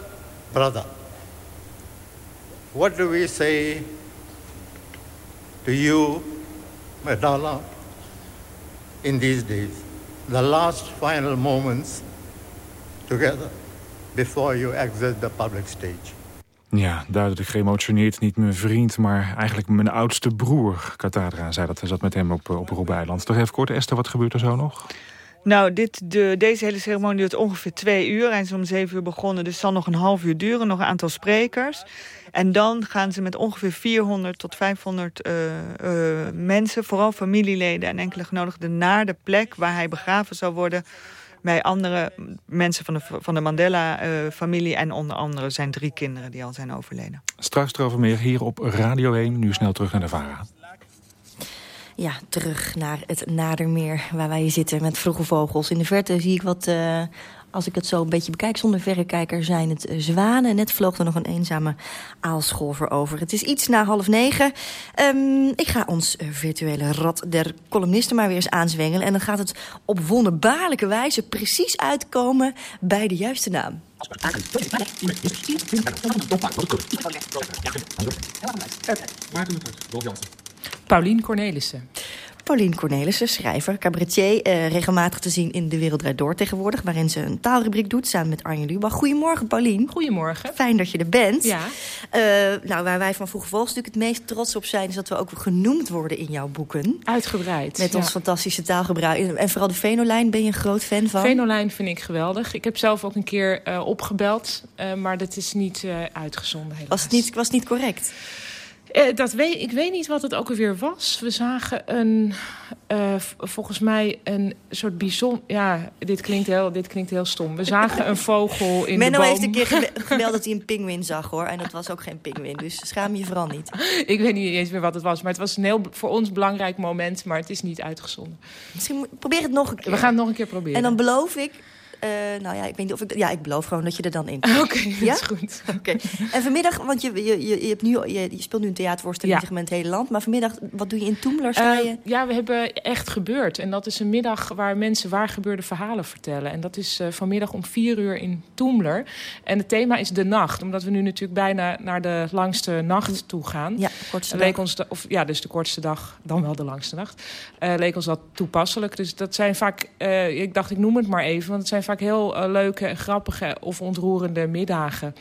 brother. What do we say to you, Mandela, in these days? The last final moments together before you exit the public stage. Ja, duidelijk geëmotioneerd. Niet mijn vriend, maar eigenlijk mijn oudste broer. Katadra zei dat. Hij zat met hem op, op Robbe-eiland. Toch even kort, Esther, wat gebeurt er zo nog? Nou, dit, de, deze hele ceremonie duurt ongeveer twee uur. Hij is om zeven uur begonnen, dus het zal nog een half uur duren. Nog een aantal sprekers. En dan gaan ze met ongeveer 400 tot 500 uh, uh, mensen... vooral familieleden en enkele genodigden... naar de plek waar hij begraven zou worden bij andere mensen van de, van de Mandela-familie... en onder andere zijn drie kinderen die al zijn overleden. Straks erover meer hier op Radio 1. Nu snel terug naar de VARA. Ja, terug naar het Nadermeer waar wij zitten met vroege vogels. In de verte zie ik wat uh, als ik het zo een beetje bekijk zonder verrekijker... zijn het eh, zwanen. Net vloog er nog een eenzame aalscholver over. Het is iets na half negen. Um, ik ga ons eh, virtuele rad der columnisten maar weer eens aanzwengelen. En dan gaat het op wonderbaarlijke wijze precies uitkomen bij de juiste naam. Paulien Cornelissen. Paulien Cornelissen, schrijver, cabaretier, eh, regelmatig te zien in De Wereld Draait Door tegenwoordig... waarin ze een taalrubriek doet samen met Arjen Lubach. Goedemorgen, Paulien. Goedemorgen. Fijn dat je er bent. Ja. Uh, nou, waar wij van Vroege Vogels natuurlijk het meest trots op zijn... is dat we ook genoemd worden in jouw boeken. Uitgebreid. Met ons fantastische taalgebruik. En vooral de Venolijn ben je een groot fan van? Venolijn vind ik geweldig. Ik heb zelf ook een keer uh, opgebeld, uh, maar dat is niet uitgezonden helaas. Was het niet, was het niet correct? Uh, dat weet, ik weet niet wat het ook alweer was. We zagen een, uh, volgens mij een soort bijzonder... Ja, dit klinkt, heel, dit klinkt heel stom. We zagen een vogel in Menno de boom. heeft een keer gemeld dat hij een pinguïn zag, hoor. En dat was ook geen pinguïn, dus schaam je vooral niet. ik weet niet eens meer wat het was. Maar het was een heel voor ons belangrijk moment. Maar het is niet uitgezonden. Misschien probeer het nog een keer. We gaan het nog een keer proberen. En dan beloof ik uh, nou ja, ik weet niet of ik... Ja, ik beloof gewoon dat je er dan in Oké, okay, ja? is goed. Oké. Okay. En vanmiddag, want je, je, je, hebt nu, je, je speelt nu een theatervoorstelling ja. met het hele land. Maar vanmiddag, wat doe je in Toemler? Uh, ja, we hebben Echt Gebeurd. En dat is een middag waar mensen waar gebeurde verhalen vertellen. En dat is uh, vanmiddag om vier uur in Toemler. En het thema is de nacht. Omdat we nu natuurlijk bijna naar de langste nacht toe gaan. Ja, kortste leek dag. Ons de, of, ja, dus de kortste dag, dan wel de langste nacht. Leek ons dat toepasselijk. Dus dat zijn vaak, ik dacht ik noem het maar even. Want het zijn vaak heel uh, leuke, grappige of ontroerende middagen.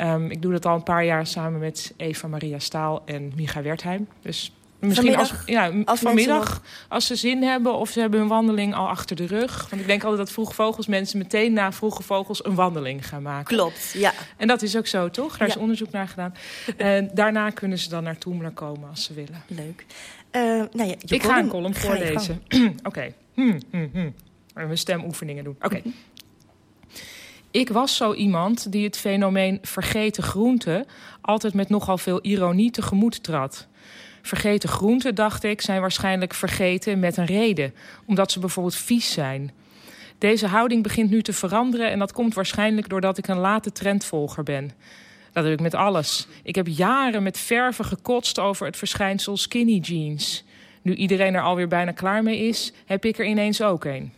Um, ik doe dat al een paar jaar samen met Eva Maria Staal en Micha Wertheim. Dus misschien vanmiddag, als, ja, als vanmiddag, als ze zin hebben of ze hebben een wandeling al achter de rug. Want ik denk altijd dat vroege vogels mensen meteen na vroege vogels een wandeling gaan maken. Klopt, ja. En dat is ook zo, toch? Daar ja. is onderzoek naar gedaan. en daarna kunnen ze dan naar Toemler komen als ze willen. Leuk. Uh, nou ja, ik ga een column voorlezen. Oké. Okay. Hm, hm, hm. Mijn stemoefeningen doen. Oké. Okay. Ik was zo iemand die het fenomeen vergeten groenten altijd met nogal veel ironie tegemoet trad. Vergeten groenten, dacht ik, zijn waarschijnlijk vergeten met een reden, omdat ze bijvoorbeeld vies zijn. Deze houding begint nu te veranderen en dat komt waarschijnlijk doordat ik een late trendvolger ben. Dat heb ik met alles. Ik heb jaren met verven gekotst over het verschijnsel skinny jeans. Nu iedereen er alweer bijna klaar mee is, heb ik er ineens ook een.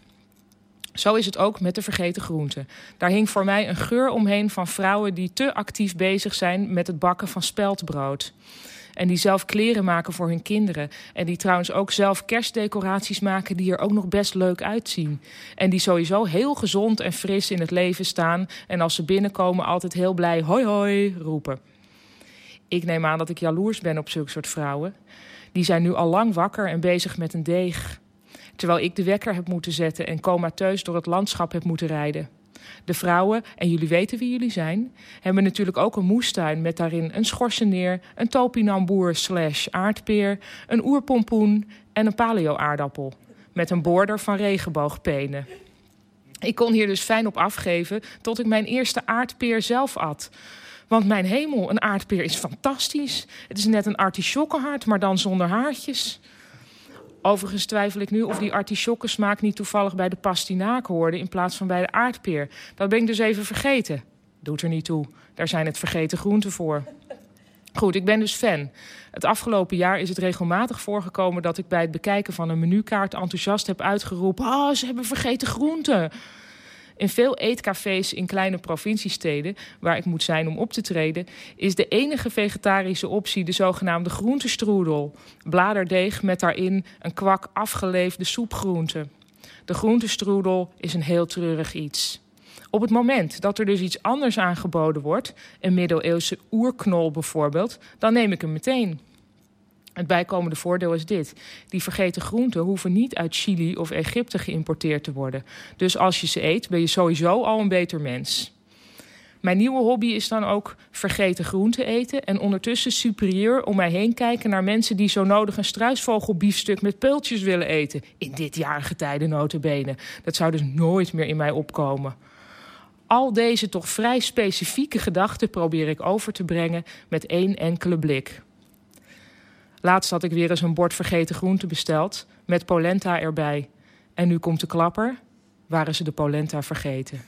Zo is het ook met de vergeten groenten. Daar hing voor mij een geur omheen van vrouwen die te actief bezig zijn met het bakken van speldbrood. En die zelf kleren maken voor hun kinderen. En die trouwens ook zelf kerstdecoraties maken die er ook nog best leuk uitzien. En die sowieso heel gezond en fris in het leven staan. En als ze binnenkomen altijd heel blij hoi hoi roepen. Ik neem aan dat ik jaloers ben op zulke soort vrouwen. Die zijn nu al lang wakker en bezig met een deeg. Terwijl ik de wekker heb moeten zetten en comateus door het landschap heb moeten rijden. De vrouwen, en jullie weten wie jullie zijn, hebben natuurlijk ook een moestuin met daarin een schorseneer, een topinamboer slash aardpeer, een oerpompoen en een paleo-aardappel. Met een border van regenboogpenen. Ik kon hier dus fijn op afgeven tot ik mijn eerste aardpeer zelf at. Want mijn hemel, een aardpeer is fantastisch. Het is net een artichokkenhart, maar dan zonder haartjes. Overigens twijfel ik nu of die artichokkensmaak niet toevallig bij de pastinaak hoorde in plaats van bij de aardpeer. Dat ben ik dus even vergeten. Doet er niet toe. Daar zijn het vergeten groenten voor. Goed, ik ben dus fan. Het afgelopen jaar is het regelmatig voorgekomen dat ik bij het bekijken van een menukaart enthousiast heb uitgeroepen: Oh, ze hebben vergeten groenten. In veel eetcafés in kleine provinciesteden, waar ik moet zijn om op te treden, is de enige vegetarische optie de zogenaamde groentestroedel. Bladerdeeg met daarin een kwak afgeleefde soepgroenten. De groentestroedel is een heel treurig iets. Op het moment dat er dus iets anders aangeboden wordt, een middeleeuwse oerknol bijvoorbeeld, dan neem ik hem meteen. Het bijkomende voordeel is dit. Die vergeten groenten hoeven niet uit Chili of Egypte geïmporteerd te worden. Dus als je ze eet, ben je sowieso al een beter mens. Mijn nieuwe hobby is dan ook vergeten groenten eten... en ondertussen superieur om mij heen kijken naar mensen... die zo nodig een struisvogelbiefstuk met peultjes willen eten. In dit jarige tijden. Dat zou dus nooit meer in mij opkomen. Al deze toch vrij specifieke gedachten probeer ik over te brengen met één enkele blik. Laatst had ik weer eens een bord vergeten groenten besteld met polenta erbij. En nu komt de klapper, waren ze de polenta vergeten.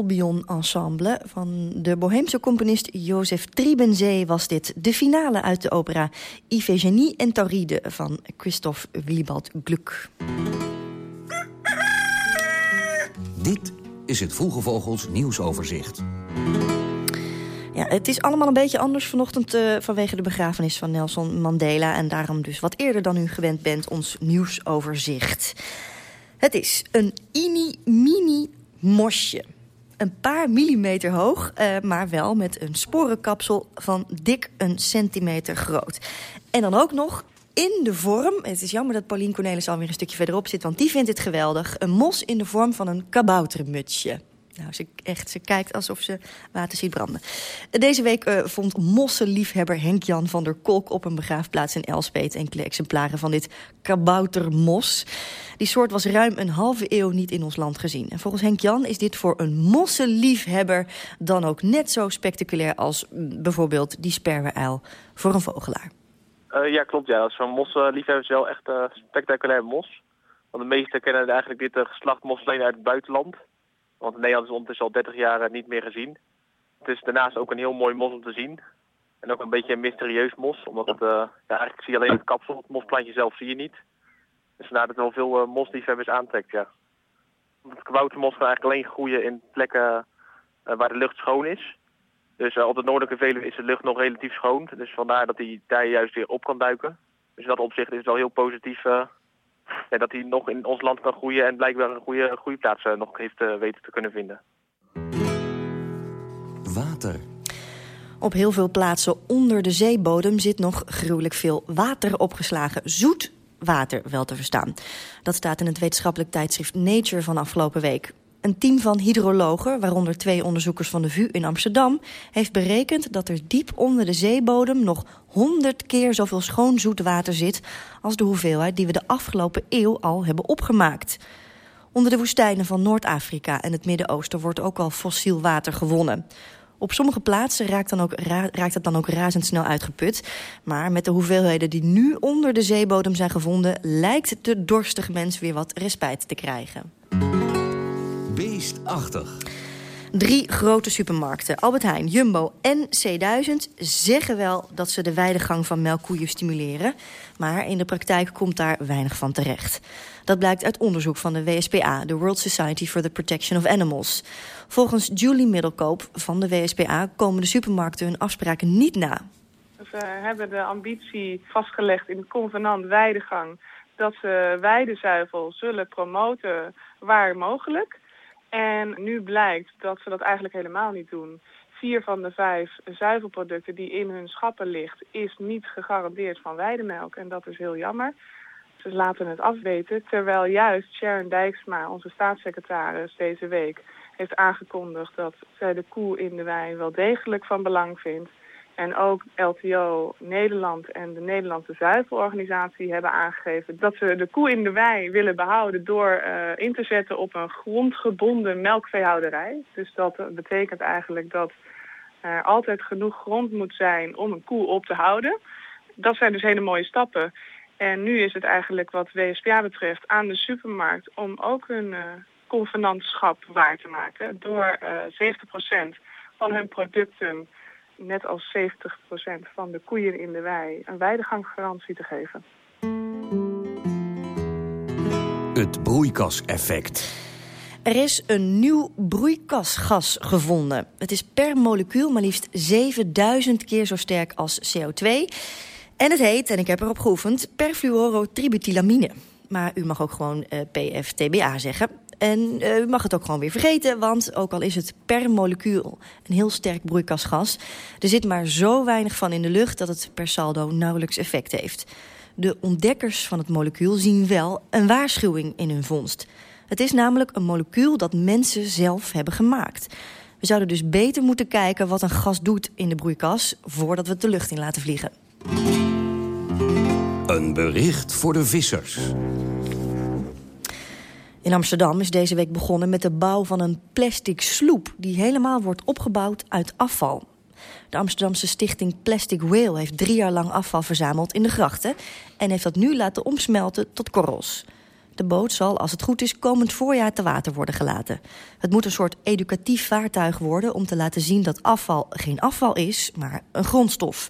Albion Ensemble. Van de Boheemse componist Jozef Triebenzee was dit de finale uit de opera Iphigenie en Tauride van Christoph Willibald Gluck. Dit is het Vroege Vogels nieuwsoverzicht. Ja, het is allemaal een beetje anders vanochtend uh, vanwege de begrafenis van Nelson Mandela. En daarom dus wat eerder dan u gewend bent ons nieuwsoverzicht. Het is een ini-mini mosje een paar millimeter hoog... Uh, maar wel met een sporenkapsel van dik een centimeter groot. En dan ook nog in de vorm... Het is jammer dat Pauline Cornelis alweer een stukje verderop zit... want die vindt het geweldig. Een mos in de vorm van een kaboutermutsje. Nou, ze, echt, ze kijkt alsof ze water ziet branden. Deze week uh, vond mossenliefhebber Henk-Jan van der Kolk... op een begraafplaats in Elspet enkele exemplaren van dit kaboutermos. Die soort was ruim een halve eeuw niet in ons land gezien. En volgens Henk-Jan is dit voor een mossenliefhebber... dan ook net zo spectaculair als bijvoorbeeld die sperweruil voor een vogelaar. ja, klopt. Ja. Dat is van mosliefhebbers wel echt uh, spectaculair mos. Want de meesten kennen eigenlijk dit geslacht mos alleen uit het buitenland. Want in Nederland is ondertussen al 30 jaar niet meer gezien. Het is daarnaast ook een heel mooi mos om te zien. En ook een beetje een mysterieus mos. Omdat het, ja, eigenlijk zie je alleen het kapsel. Het mosplantje zelf zie je niet. Dus vandaar dat het wel veel mosliefhebbers aantrekt, ja. Het kaboutermos kan eigenlijk alleen groeien in plekken waar de lucht schoon is. Dus uh, op de noordelijke Veluwe is de lucht nog relatief schoon. Dus vandaar dat hij daar juist weer op kan duiken. Dus in dat opzicht is het wel heel positief uh, dat hij nog in ons land kan groeien... en blijkbaar een goede groeiplaats uh, nog heeft weten te kunnen vinden. Water. Op heel veel plaatsen onder de zeebodem zit nog gruwelijk veel water opgeslagen. Zoet water wel te verstaan. Dat staat in het wetenschappelijk tijdschrift Nature van afgelopen week. Een team van hydrologen, waaronder twee onderzoekers van de VU in Amsterdam... heeft berekend dat er diep onder de zeebodem nog 100 keer zoveel schoon zoet water zit... als de hoeveelheid die we de afgelopen eeuw al hebben opgemaakt. Onder de woestijnen van Noord-Afrika en het Midden-Oosten wordt ook al fossiel water gewonnen. Op sommige plaatsen raakt, dan ook, raakt het dan ook razendsnel uitgeput. Maar met de hoeveelheden die nu onder de zeebodem zijn gevonden... lijkt de dorstige mens weer wat respijt te krijgen. Beestachtig. Drie grote supermarkten, Albert Heijn, Jumbo en C1000... zeggen wel dat ze de weidegang van melkkoeien stimuleren... maar in de praktijk komt daar weinig van terecht. Dat blijkt uit onderzoek van de WSPA, de World Society for the Protection of Animals. Volgens Julie Middelkoop van de WSPA komen de supermarkten hun afspraken niet na. We hebben de ambitie vastgelegd in het convenant weidegang... dat ze weidezuivel zullen promoten waar mogelijk... En nu blijkt dat ze dat eigenlijk helemaal niet doen. Vier van de vijf zuivelproducten die in hun schappen ligt... is niet gegarandeerd van weidemelk. En dat is heel jammer. Ze laten het afweten, terwijl juist Sharon Dijksma, onze staatssecretaris, deze week heeft aangekondigd dat zij de koe in de wei wel degelijk van belang vindt. En ook LTO Nederland en de Nederlandse Zuivelorganisatie hebben aangegeven dat ze de koe in de wei willen behouden door uh, in te zetten op een grondgebonden melkveehouderij. Dus dat betekent eigenlijk dat er altijd genoeg grond moet zijn om een koe op te houden. Dat zijn dus hele mooie stappen. En nu is het eigenlijk wat WSPA betreft aan de supermarkt om ook hun uh, convenantschap waar te maken door uh, 70% van hun producten net als 70% van de koeien in de wei, een weideganggarantie te geven. Het broeikaseffect. Er is een nieuw broeikasgas gevonden. Het is per molecuul maar liefst 7000 keer zo sterk als CO2. En het heet, en ik heb erop geoefend, perfluorotributylamine. Maar u mag ook gewoon uh, eh, PFTBA zeggen. En uh, u mag het ook gewoon weer vergeten, want ook al is het per molecuul een heel sterk broeikasgas... er zit maar zo weinig van in de lucht dat het per saldo nauwelijks effect heeft. De ontdekkers van het molecuul zien wel een waarschuwing in hun vondst. Het is namelijk een molecuul dat mensen zelf hebben gemaakt. We zouden dus beter moeten kijken wat een gas doet in de broeikas... voordat we het de lucht in laten vliegen. Een bericht voor de vissers. In Amsterdam is deze week begonnen met de bouw van een plastic sloep... die helemaal wordt opgebouwd uit afval. De Amsterdamse stichting Plastic Whale heeft drie jaar lang afval verzameld in de grachten... en heeft dat nu laten omsmelten tot korrels. De boot zal, als het goed is, komend voorjaar te water worden gelaten. Het moet een soort educatief vaartuig worden om te laten zien dat afval geen afval is, maar een grondstof.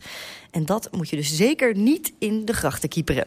En dat moet je dus zeker niet in de grachten kieperen.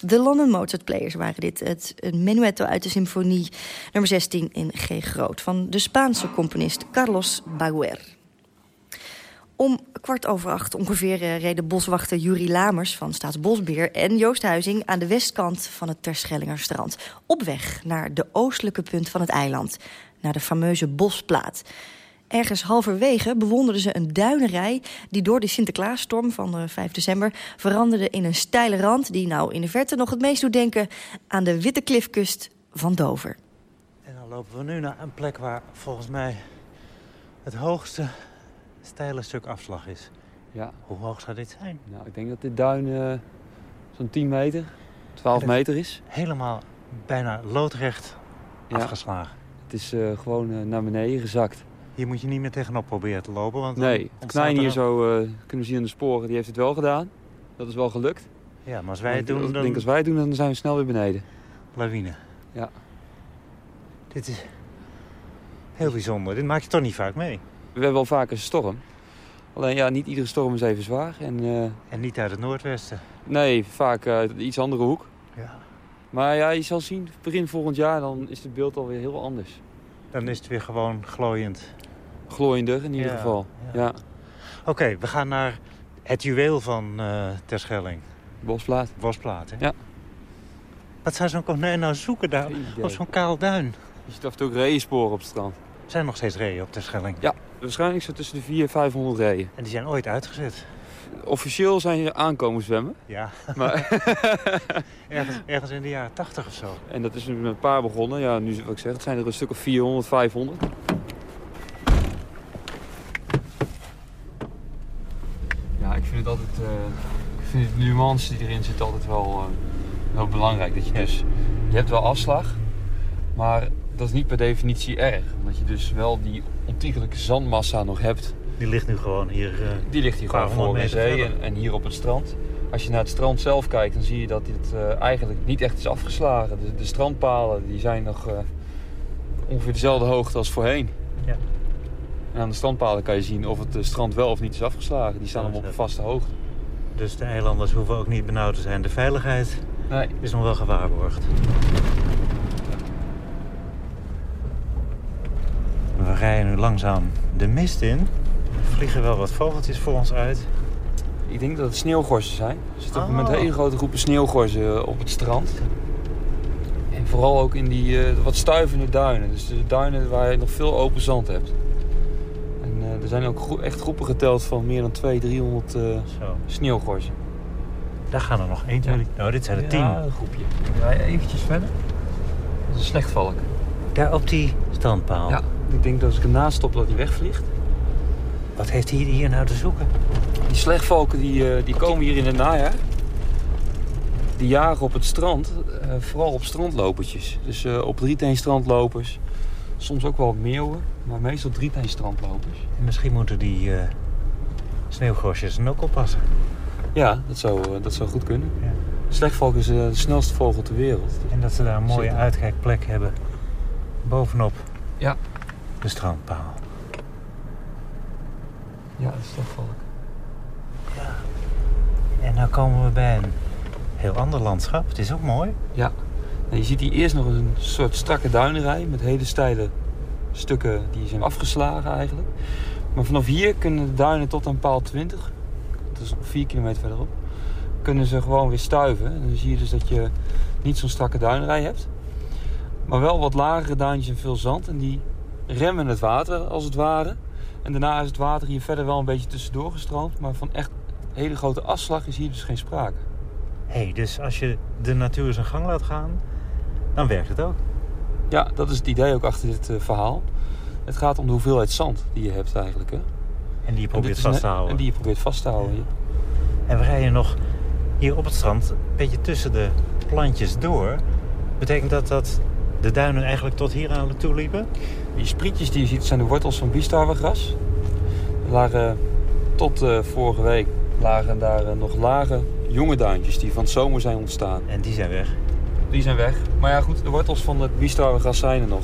De London Mozart Players waren dit. Het een menuetto uit de symfonie nummer 16 in G groot... van de Spaanse componist Carlos Baguer. Om kwart over acht ongeveer uh, reden boswachter Jurie Lamers van Staatsbosbeheer... en Joost Huizing aan de westkant van het Terschellingerstrand. Op weg naar de oostelijke punt van het eiland, naar de fameuze Bosplaat. Ergens halverwege bewonderden ze een duinerij... die door de Sinterklaasstorm van uh, 5 december veranderde in een steile rand... die nou in de verte nog het meest doet denken aan de witte klifkust van Dover. En dan lopen we nu naar een plek waar volgens mij het hoogste steile stuk afslag is. Ja. Hoe hoog zou dit zijn? Nou, ik denk dat dit duin uh, zo'n 10 meter, 12 meter is. Helemaal bijna loodrecht ja. afgeslagen. Het is uh, gewoon uh, naar beneden gezakt. Hier moet je niet meer tegenop proberen te lopen. Want nee, het knijn hier zo kunnen we zien aan de sporen, die heeft het wel gedaan. Dat is wel gelukt. Ja, maar als wij het doen... Ik dan... denk als wij het doen, dan zijn we snel weer beneden. Lawine. Ja. Dit is heel bijzonder. Dit maak je toch niet vaak mee? We hebben wel vaker een storm. Alleen ja, niet iedere storm is even zwaar. En, uh... en niet uit het noordwesten? Nee, vaak uit iets andere hoek. Ja. Maar ja, je zal zien, begin volgend jaar dan is het beeld alweer heel anders. Dan is het weer gewoon glooiend? Glooiender in ieder geval, ja. Oké, okay, we gaan naar het juweel van uh, Terschelling. Bosplaat. Bosplaat, hè? Ja. Wat zou zo'n konijn nou zoeken daar op zo'n kaal duin? Je ziet af en toe ook reeënsporen op het strand. Er zijn nog steeds reeën op Terschelling? Ja, waarschijnlijk zo tussen de 400 en 500 reeën. En die zijn ooit uitgezet? Officieel zijn ze aankomen zwemmen. Ja, maar ergens, ergens in de jaren 80 of zo. En dat is nu met een paar begonnen. Ja, nu wat ik zeg, het zijn er een stuk of 400, 500. Ja, ik vind het altijd... Uh, ik vind het nuance die erin zit altijd wel, uh, wel belangrijk. Dat je dus... Je hebt wel afslag, maar dat is niet per definitie erg. Omdat je dus wel die ontiegelijke zandmassa nog hebt. Die ligt nu gewoon hier... Uh, die ligt hier gewoon voor de zee en, en, hier op het strand. Als je naar het strand zelf kijkt, dan zie je dat dit uh, eigenlijk niet echt is afgeslagen. De, de strandpalen die zijn nog uh, ongeveer dezelfde hoogte als voorheen. Ja. En aan de strandpalen kan je zien of het strand wel of niet is afgeslagen. Die staan allemaal op een vaste hoogte. Dus de eilanders hoeven ook niet benauwd te zijn. De veiligheid nee. is nog wel gewaarborgd. We rijden nu langzaam de mist in. Er vliegen wel wat vogeltjes voor ons uit. Ik denk dat het sneeuwgorsen zijn. Er zitten Oh. met hele grote groepen sneeuwgorsen op het strand. En vooral ook in die uh, wat stuivende duinen. Dus de duinen waar je nog veel open zand hebt. En uh, er zijn ook gro echt groepen geteld van meer dan 200, 300 uh, sneeuwgorsen. Daar gaan er nog één, twee, Nou, dit zijn er tien. Ja, een groepje. Ja, eventjes verder. Dat is een slechtvalk. Daar op die standpaal? Ja. Ik denk dat als ik ernaast stop dat hij wegvliegt. Wat heeft hij hier nou te zoeken? Die slechtvalken die, uh, die komen hier in het najaar. Die jagen op het strand, uh, vooral op strandlopertjes. Dus uh, op drieteenstrandlopers. Soms ook wel meeuwen, maar meestal drieteenstrandlopers. En misschien moeten die sneeuwgosjes er ook oppassen. Ja, dat zou, dat zou goed kunnen. Ja. Slechtvalk is de snelste vogel ter wereld. En dat ze daar een mooie Zitten. uitkijkplek hebben. Bovenop ja. de strandpaal. Ja, dat is toch valk. Ja. En nu komen we bij een heel ander landschap. Het is ook mooi. Ja. Je ziet hier eerst nog een soort strakke duinenrij met hele steile stukken die zijn afgeslagen eigenlijk. Maar vanaf hier kunnen de duinen tot aan paal 20, dat is nog 4 kilometer verderop, kunnen ze gewoon weer stuiven. En dan zie je dus dat je niet zo'n strakke duinenrij hebt. Maar wel wat lagere duintjes en veel zand. En die remmen het water als het ware. En daarna is het water hier verder wel een beetje tussendoor gestroomd. Maar van echt hele grote afslag is hier dus geen sprake. Hé, hey, dus als je de natuur zijn gang laat gaan, dan werkt het ook. Ja, dat is het idee ook achter dit uh, verhaal. Het gaat om de hoeveelheid zand die je hebt eigenlijk. Hè? En die je probeert vast te houden. En die je probeert vast te houden. Ja. En we rijden nog hier op het strand een beetje tussen de plantjes door. Betekent dat dat de duinen eigenlijk tot hier aan toe liepen? Die sprietjes die je ziet zijn de wortels van biestarwegras. Er lagen tot uh, vorige week lagen daar uh, nog lage jonge duintjes die van het zomer zijn ontstaan. En die zijn weg? Die zijn weg. Maar ja goed, de wortels van het biestarwegras zijn er nog.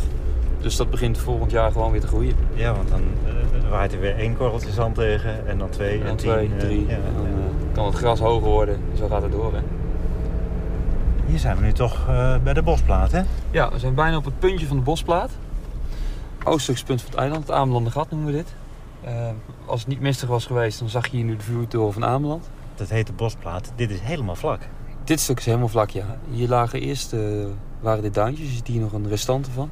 Dus dat begint volgend jaar gewoon weer te groeien. Ja, want dan uh, waait er weer één korreltje zand tegen en dan twee en, en tien. twee, drie. Ja, en dan ja. kan het gras hoger worden. En zo gaat het door. Hè. Hier zijn we nu toch bij de bosplaat, hè? Ja, we zijn bijna op het puntje van de bosplaat. Oostelijkste punt van het eiland, het Amelandergat noemen we dit. Eh, als het niet mistig was geweest, dan zag je hier nu de vuurtoren van Ameland. Dat heet de bosplaat. Dit is helemaal vlak. Dit stuk is helemaal vlak, ja. Hier lagen eerst eh, waren dit duintjes, je ziet hier nog een restant van.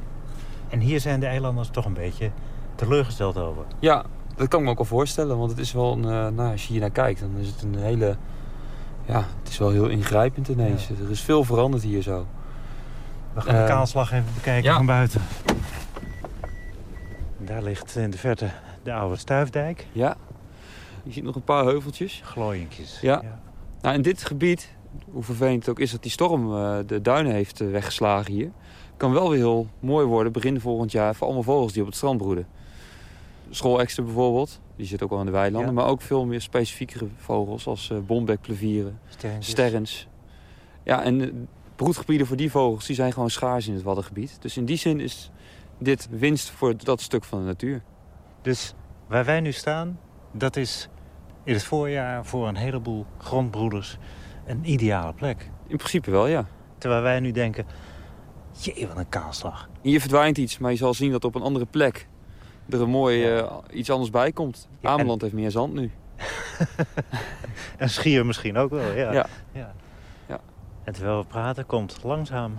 En hier zijn de eilanders toch een beetje teleurgesteld over. Ja, dat kan ik me ook wel voorstellen, want het is wel een, eh, nou, als je hier naar kijkt, dan is het een hele, ja, het is wel heel ingrijpend ineens. Er is veel veranderd hier zo. We gaan de Eh, kaalslag even bekijken ja. van buiten. Daar ligt in de verte de oude Stuifdijk. Ja, je ziet nog een paar heuveltjes. Glooientjes. Ja. Nou, in dit gebied, hoe vervelend het ook is dat die storm eh, de duinen heeft eh, weggeslagen hier... kan wel weer heel mooi worden begin volgend jaar voor allemaal vogels die op het strand broeden. Schoolekster bijvoorbeeld, die zit ook al in de weilanden. Ja. Maar ook veel meer specifiekere vogels als eh bombekplevieren, sterrens. Ja, en broedgebieden voor die vogels die zijn gewoon schaars in het Waddengebied. Dus in die zin is dit winst voor dat stuk van de natuur. Dus waar wij nu staan, dat is in het voorjaar voor een heleboel grondbroeders een ideale plek. In principe wel, ja. Terwijl wij nu denken, jee, wat een kaalslag. Hier verdwijnt iets, maar je zal zien dat op een andere plek er een mooi eh, iets anders bij komt. Ameland heeft meer zand nu. En schier misschien ook wel, ja. Ja. ja. Ja. En terwijl we praten, komt langzaam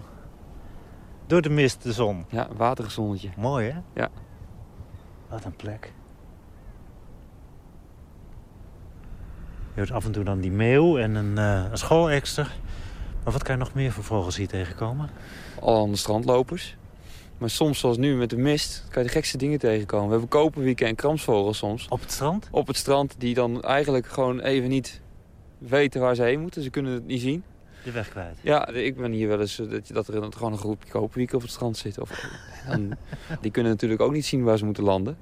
door de mist de zon. Ja, een waterig zonnetje. Mooi, hè? Ja. Wat een plek. Je hoort af en toe dan die meeuw en een, eh een schoolekster. Maar wat kan je nog meer voor vogels hier tegenkomen? Allerhande strandlopers. Maar soms, zoals nu met de mist, kan je de gekste dingen tegenkomen. We hebben koperwieken en kramsvogels soms. Op het strand? Op het strand, die dan eigenlijk gewoon even niet weten waar ze heen moeten. Ze kunnen het niet zien. De weg kwijt. Ja, ik ben hier wel eens eh, dat, dat er gewoon een groepje koperwieken op het strand zit. Of, dan, die kunnen natuurlijk ook niet zien waar ze moeten landen.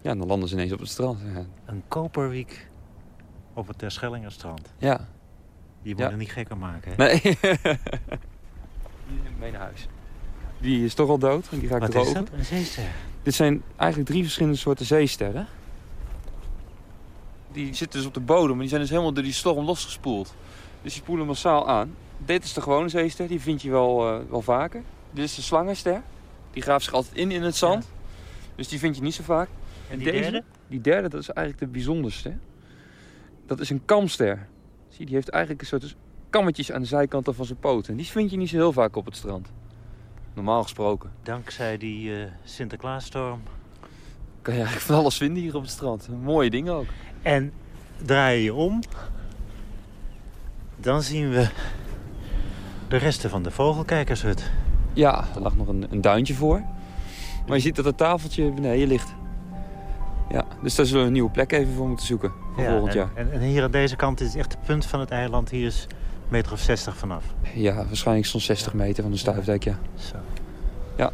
Ja, dan landen ze ineens op het strand. Ja. Een koperwiek op het Terschellingerstrand. Ja. Die Ja. moet je niet gekker maken, hè? Nee. die naar huis. Die is toch al dood, want die ik Wat is dat? Een zeester? Dit zijn eigenlijk drie verschillende soorten zeesterren. Die zitten dus op de bodem, maar die zijn dus helemaal door die storm losgespoeld. Dus die spoelen massaal aan. Dit is de gewone zeester, die vind je wel, eh, wel vaker. Dit is de slangenster. Die graaft zich altijd in in het zand. Dus die vind je niet zo vaak. En die derde? Die derde, dat is eigenlijk de bijzonderste. Dat is een kamster. Zie, die heeft eigenlijk een soort kammetjes aan de zijkanten van zijn poten. Die vind je niet zo heel vaak op het strand. Normaal gesproken. Dankzij die eh, Sinterklaasstorm. Kan je eigenlijk van alles vinden hier op het strand. Mooie dingen ook. En draai je je om, dan zien we de resten van de vogelkijkershut. Ja, er lag nog een, een duintje voor. Maar je ziet dat het tafeltje beneden ligt. Ja, dus daar zullen we een nieuwe plek even voor moeten zoeken. Voor Ja, volgend en, jaar. En, en hier aan deze kant is echt het punt van het eiland. Hier is een meter of 60 vanaf. Ja, waarschijnlijk zo'n 60 meter van de stuifdijk, ja. Zo. Ja.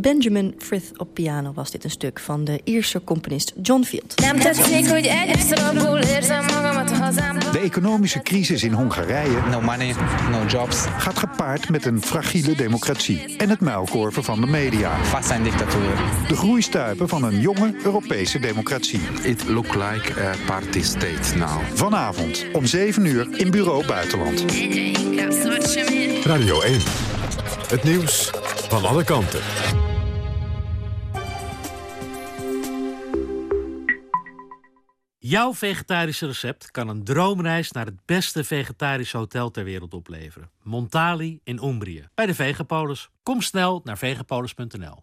Benjamin Frith op piano was dit een stuk van de Ierse componist John Field. De economische crisis in Hongarije no money, no jobs. gaat gepaard met een fragiele democratie en het muilkorven van de media. Vast een dictatuur. De groeistuipen van een jonge Europese democratie. It look like a party state now. Vanavond om 7 uur in Bureau Buitenland. Radio 1. Het nieuws van alle kanten. Jouw vegetarische recept kan een droomreis naar het beste vegetarische hotel ter wereld opleveren. Montali in Umbrië, bij de Vegapolis. Kom snel naar vegapolis.nl.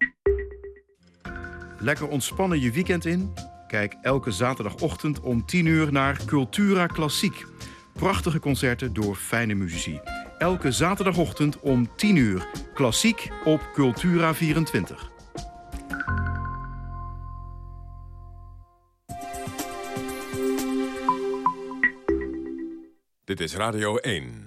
Lekker ontspannen je weekend in? Kijk elke zaterdagochtend om 10 uur naar Cultura Klassiek. Prachtige concerten door fijne muzici. Elke zaterdagochtend om 10 uur. Klassiek op Cultura 24. Dit is Radio 1.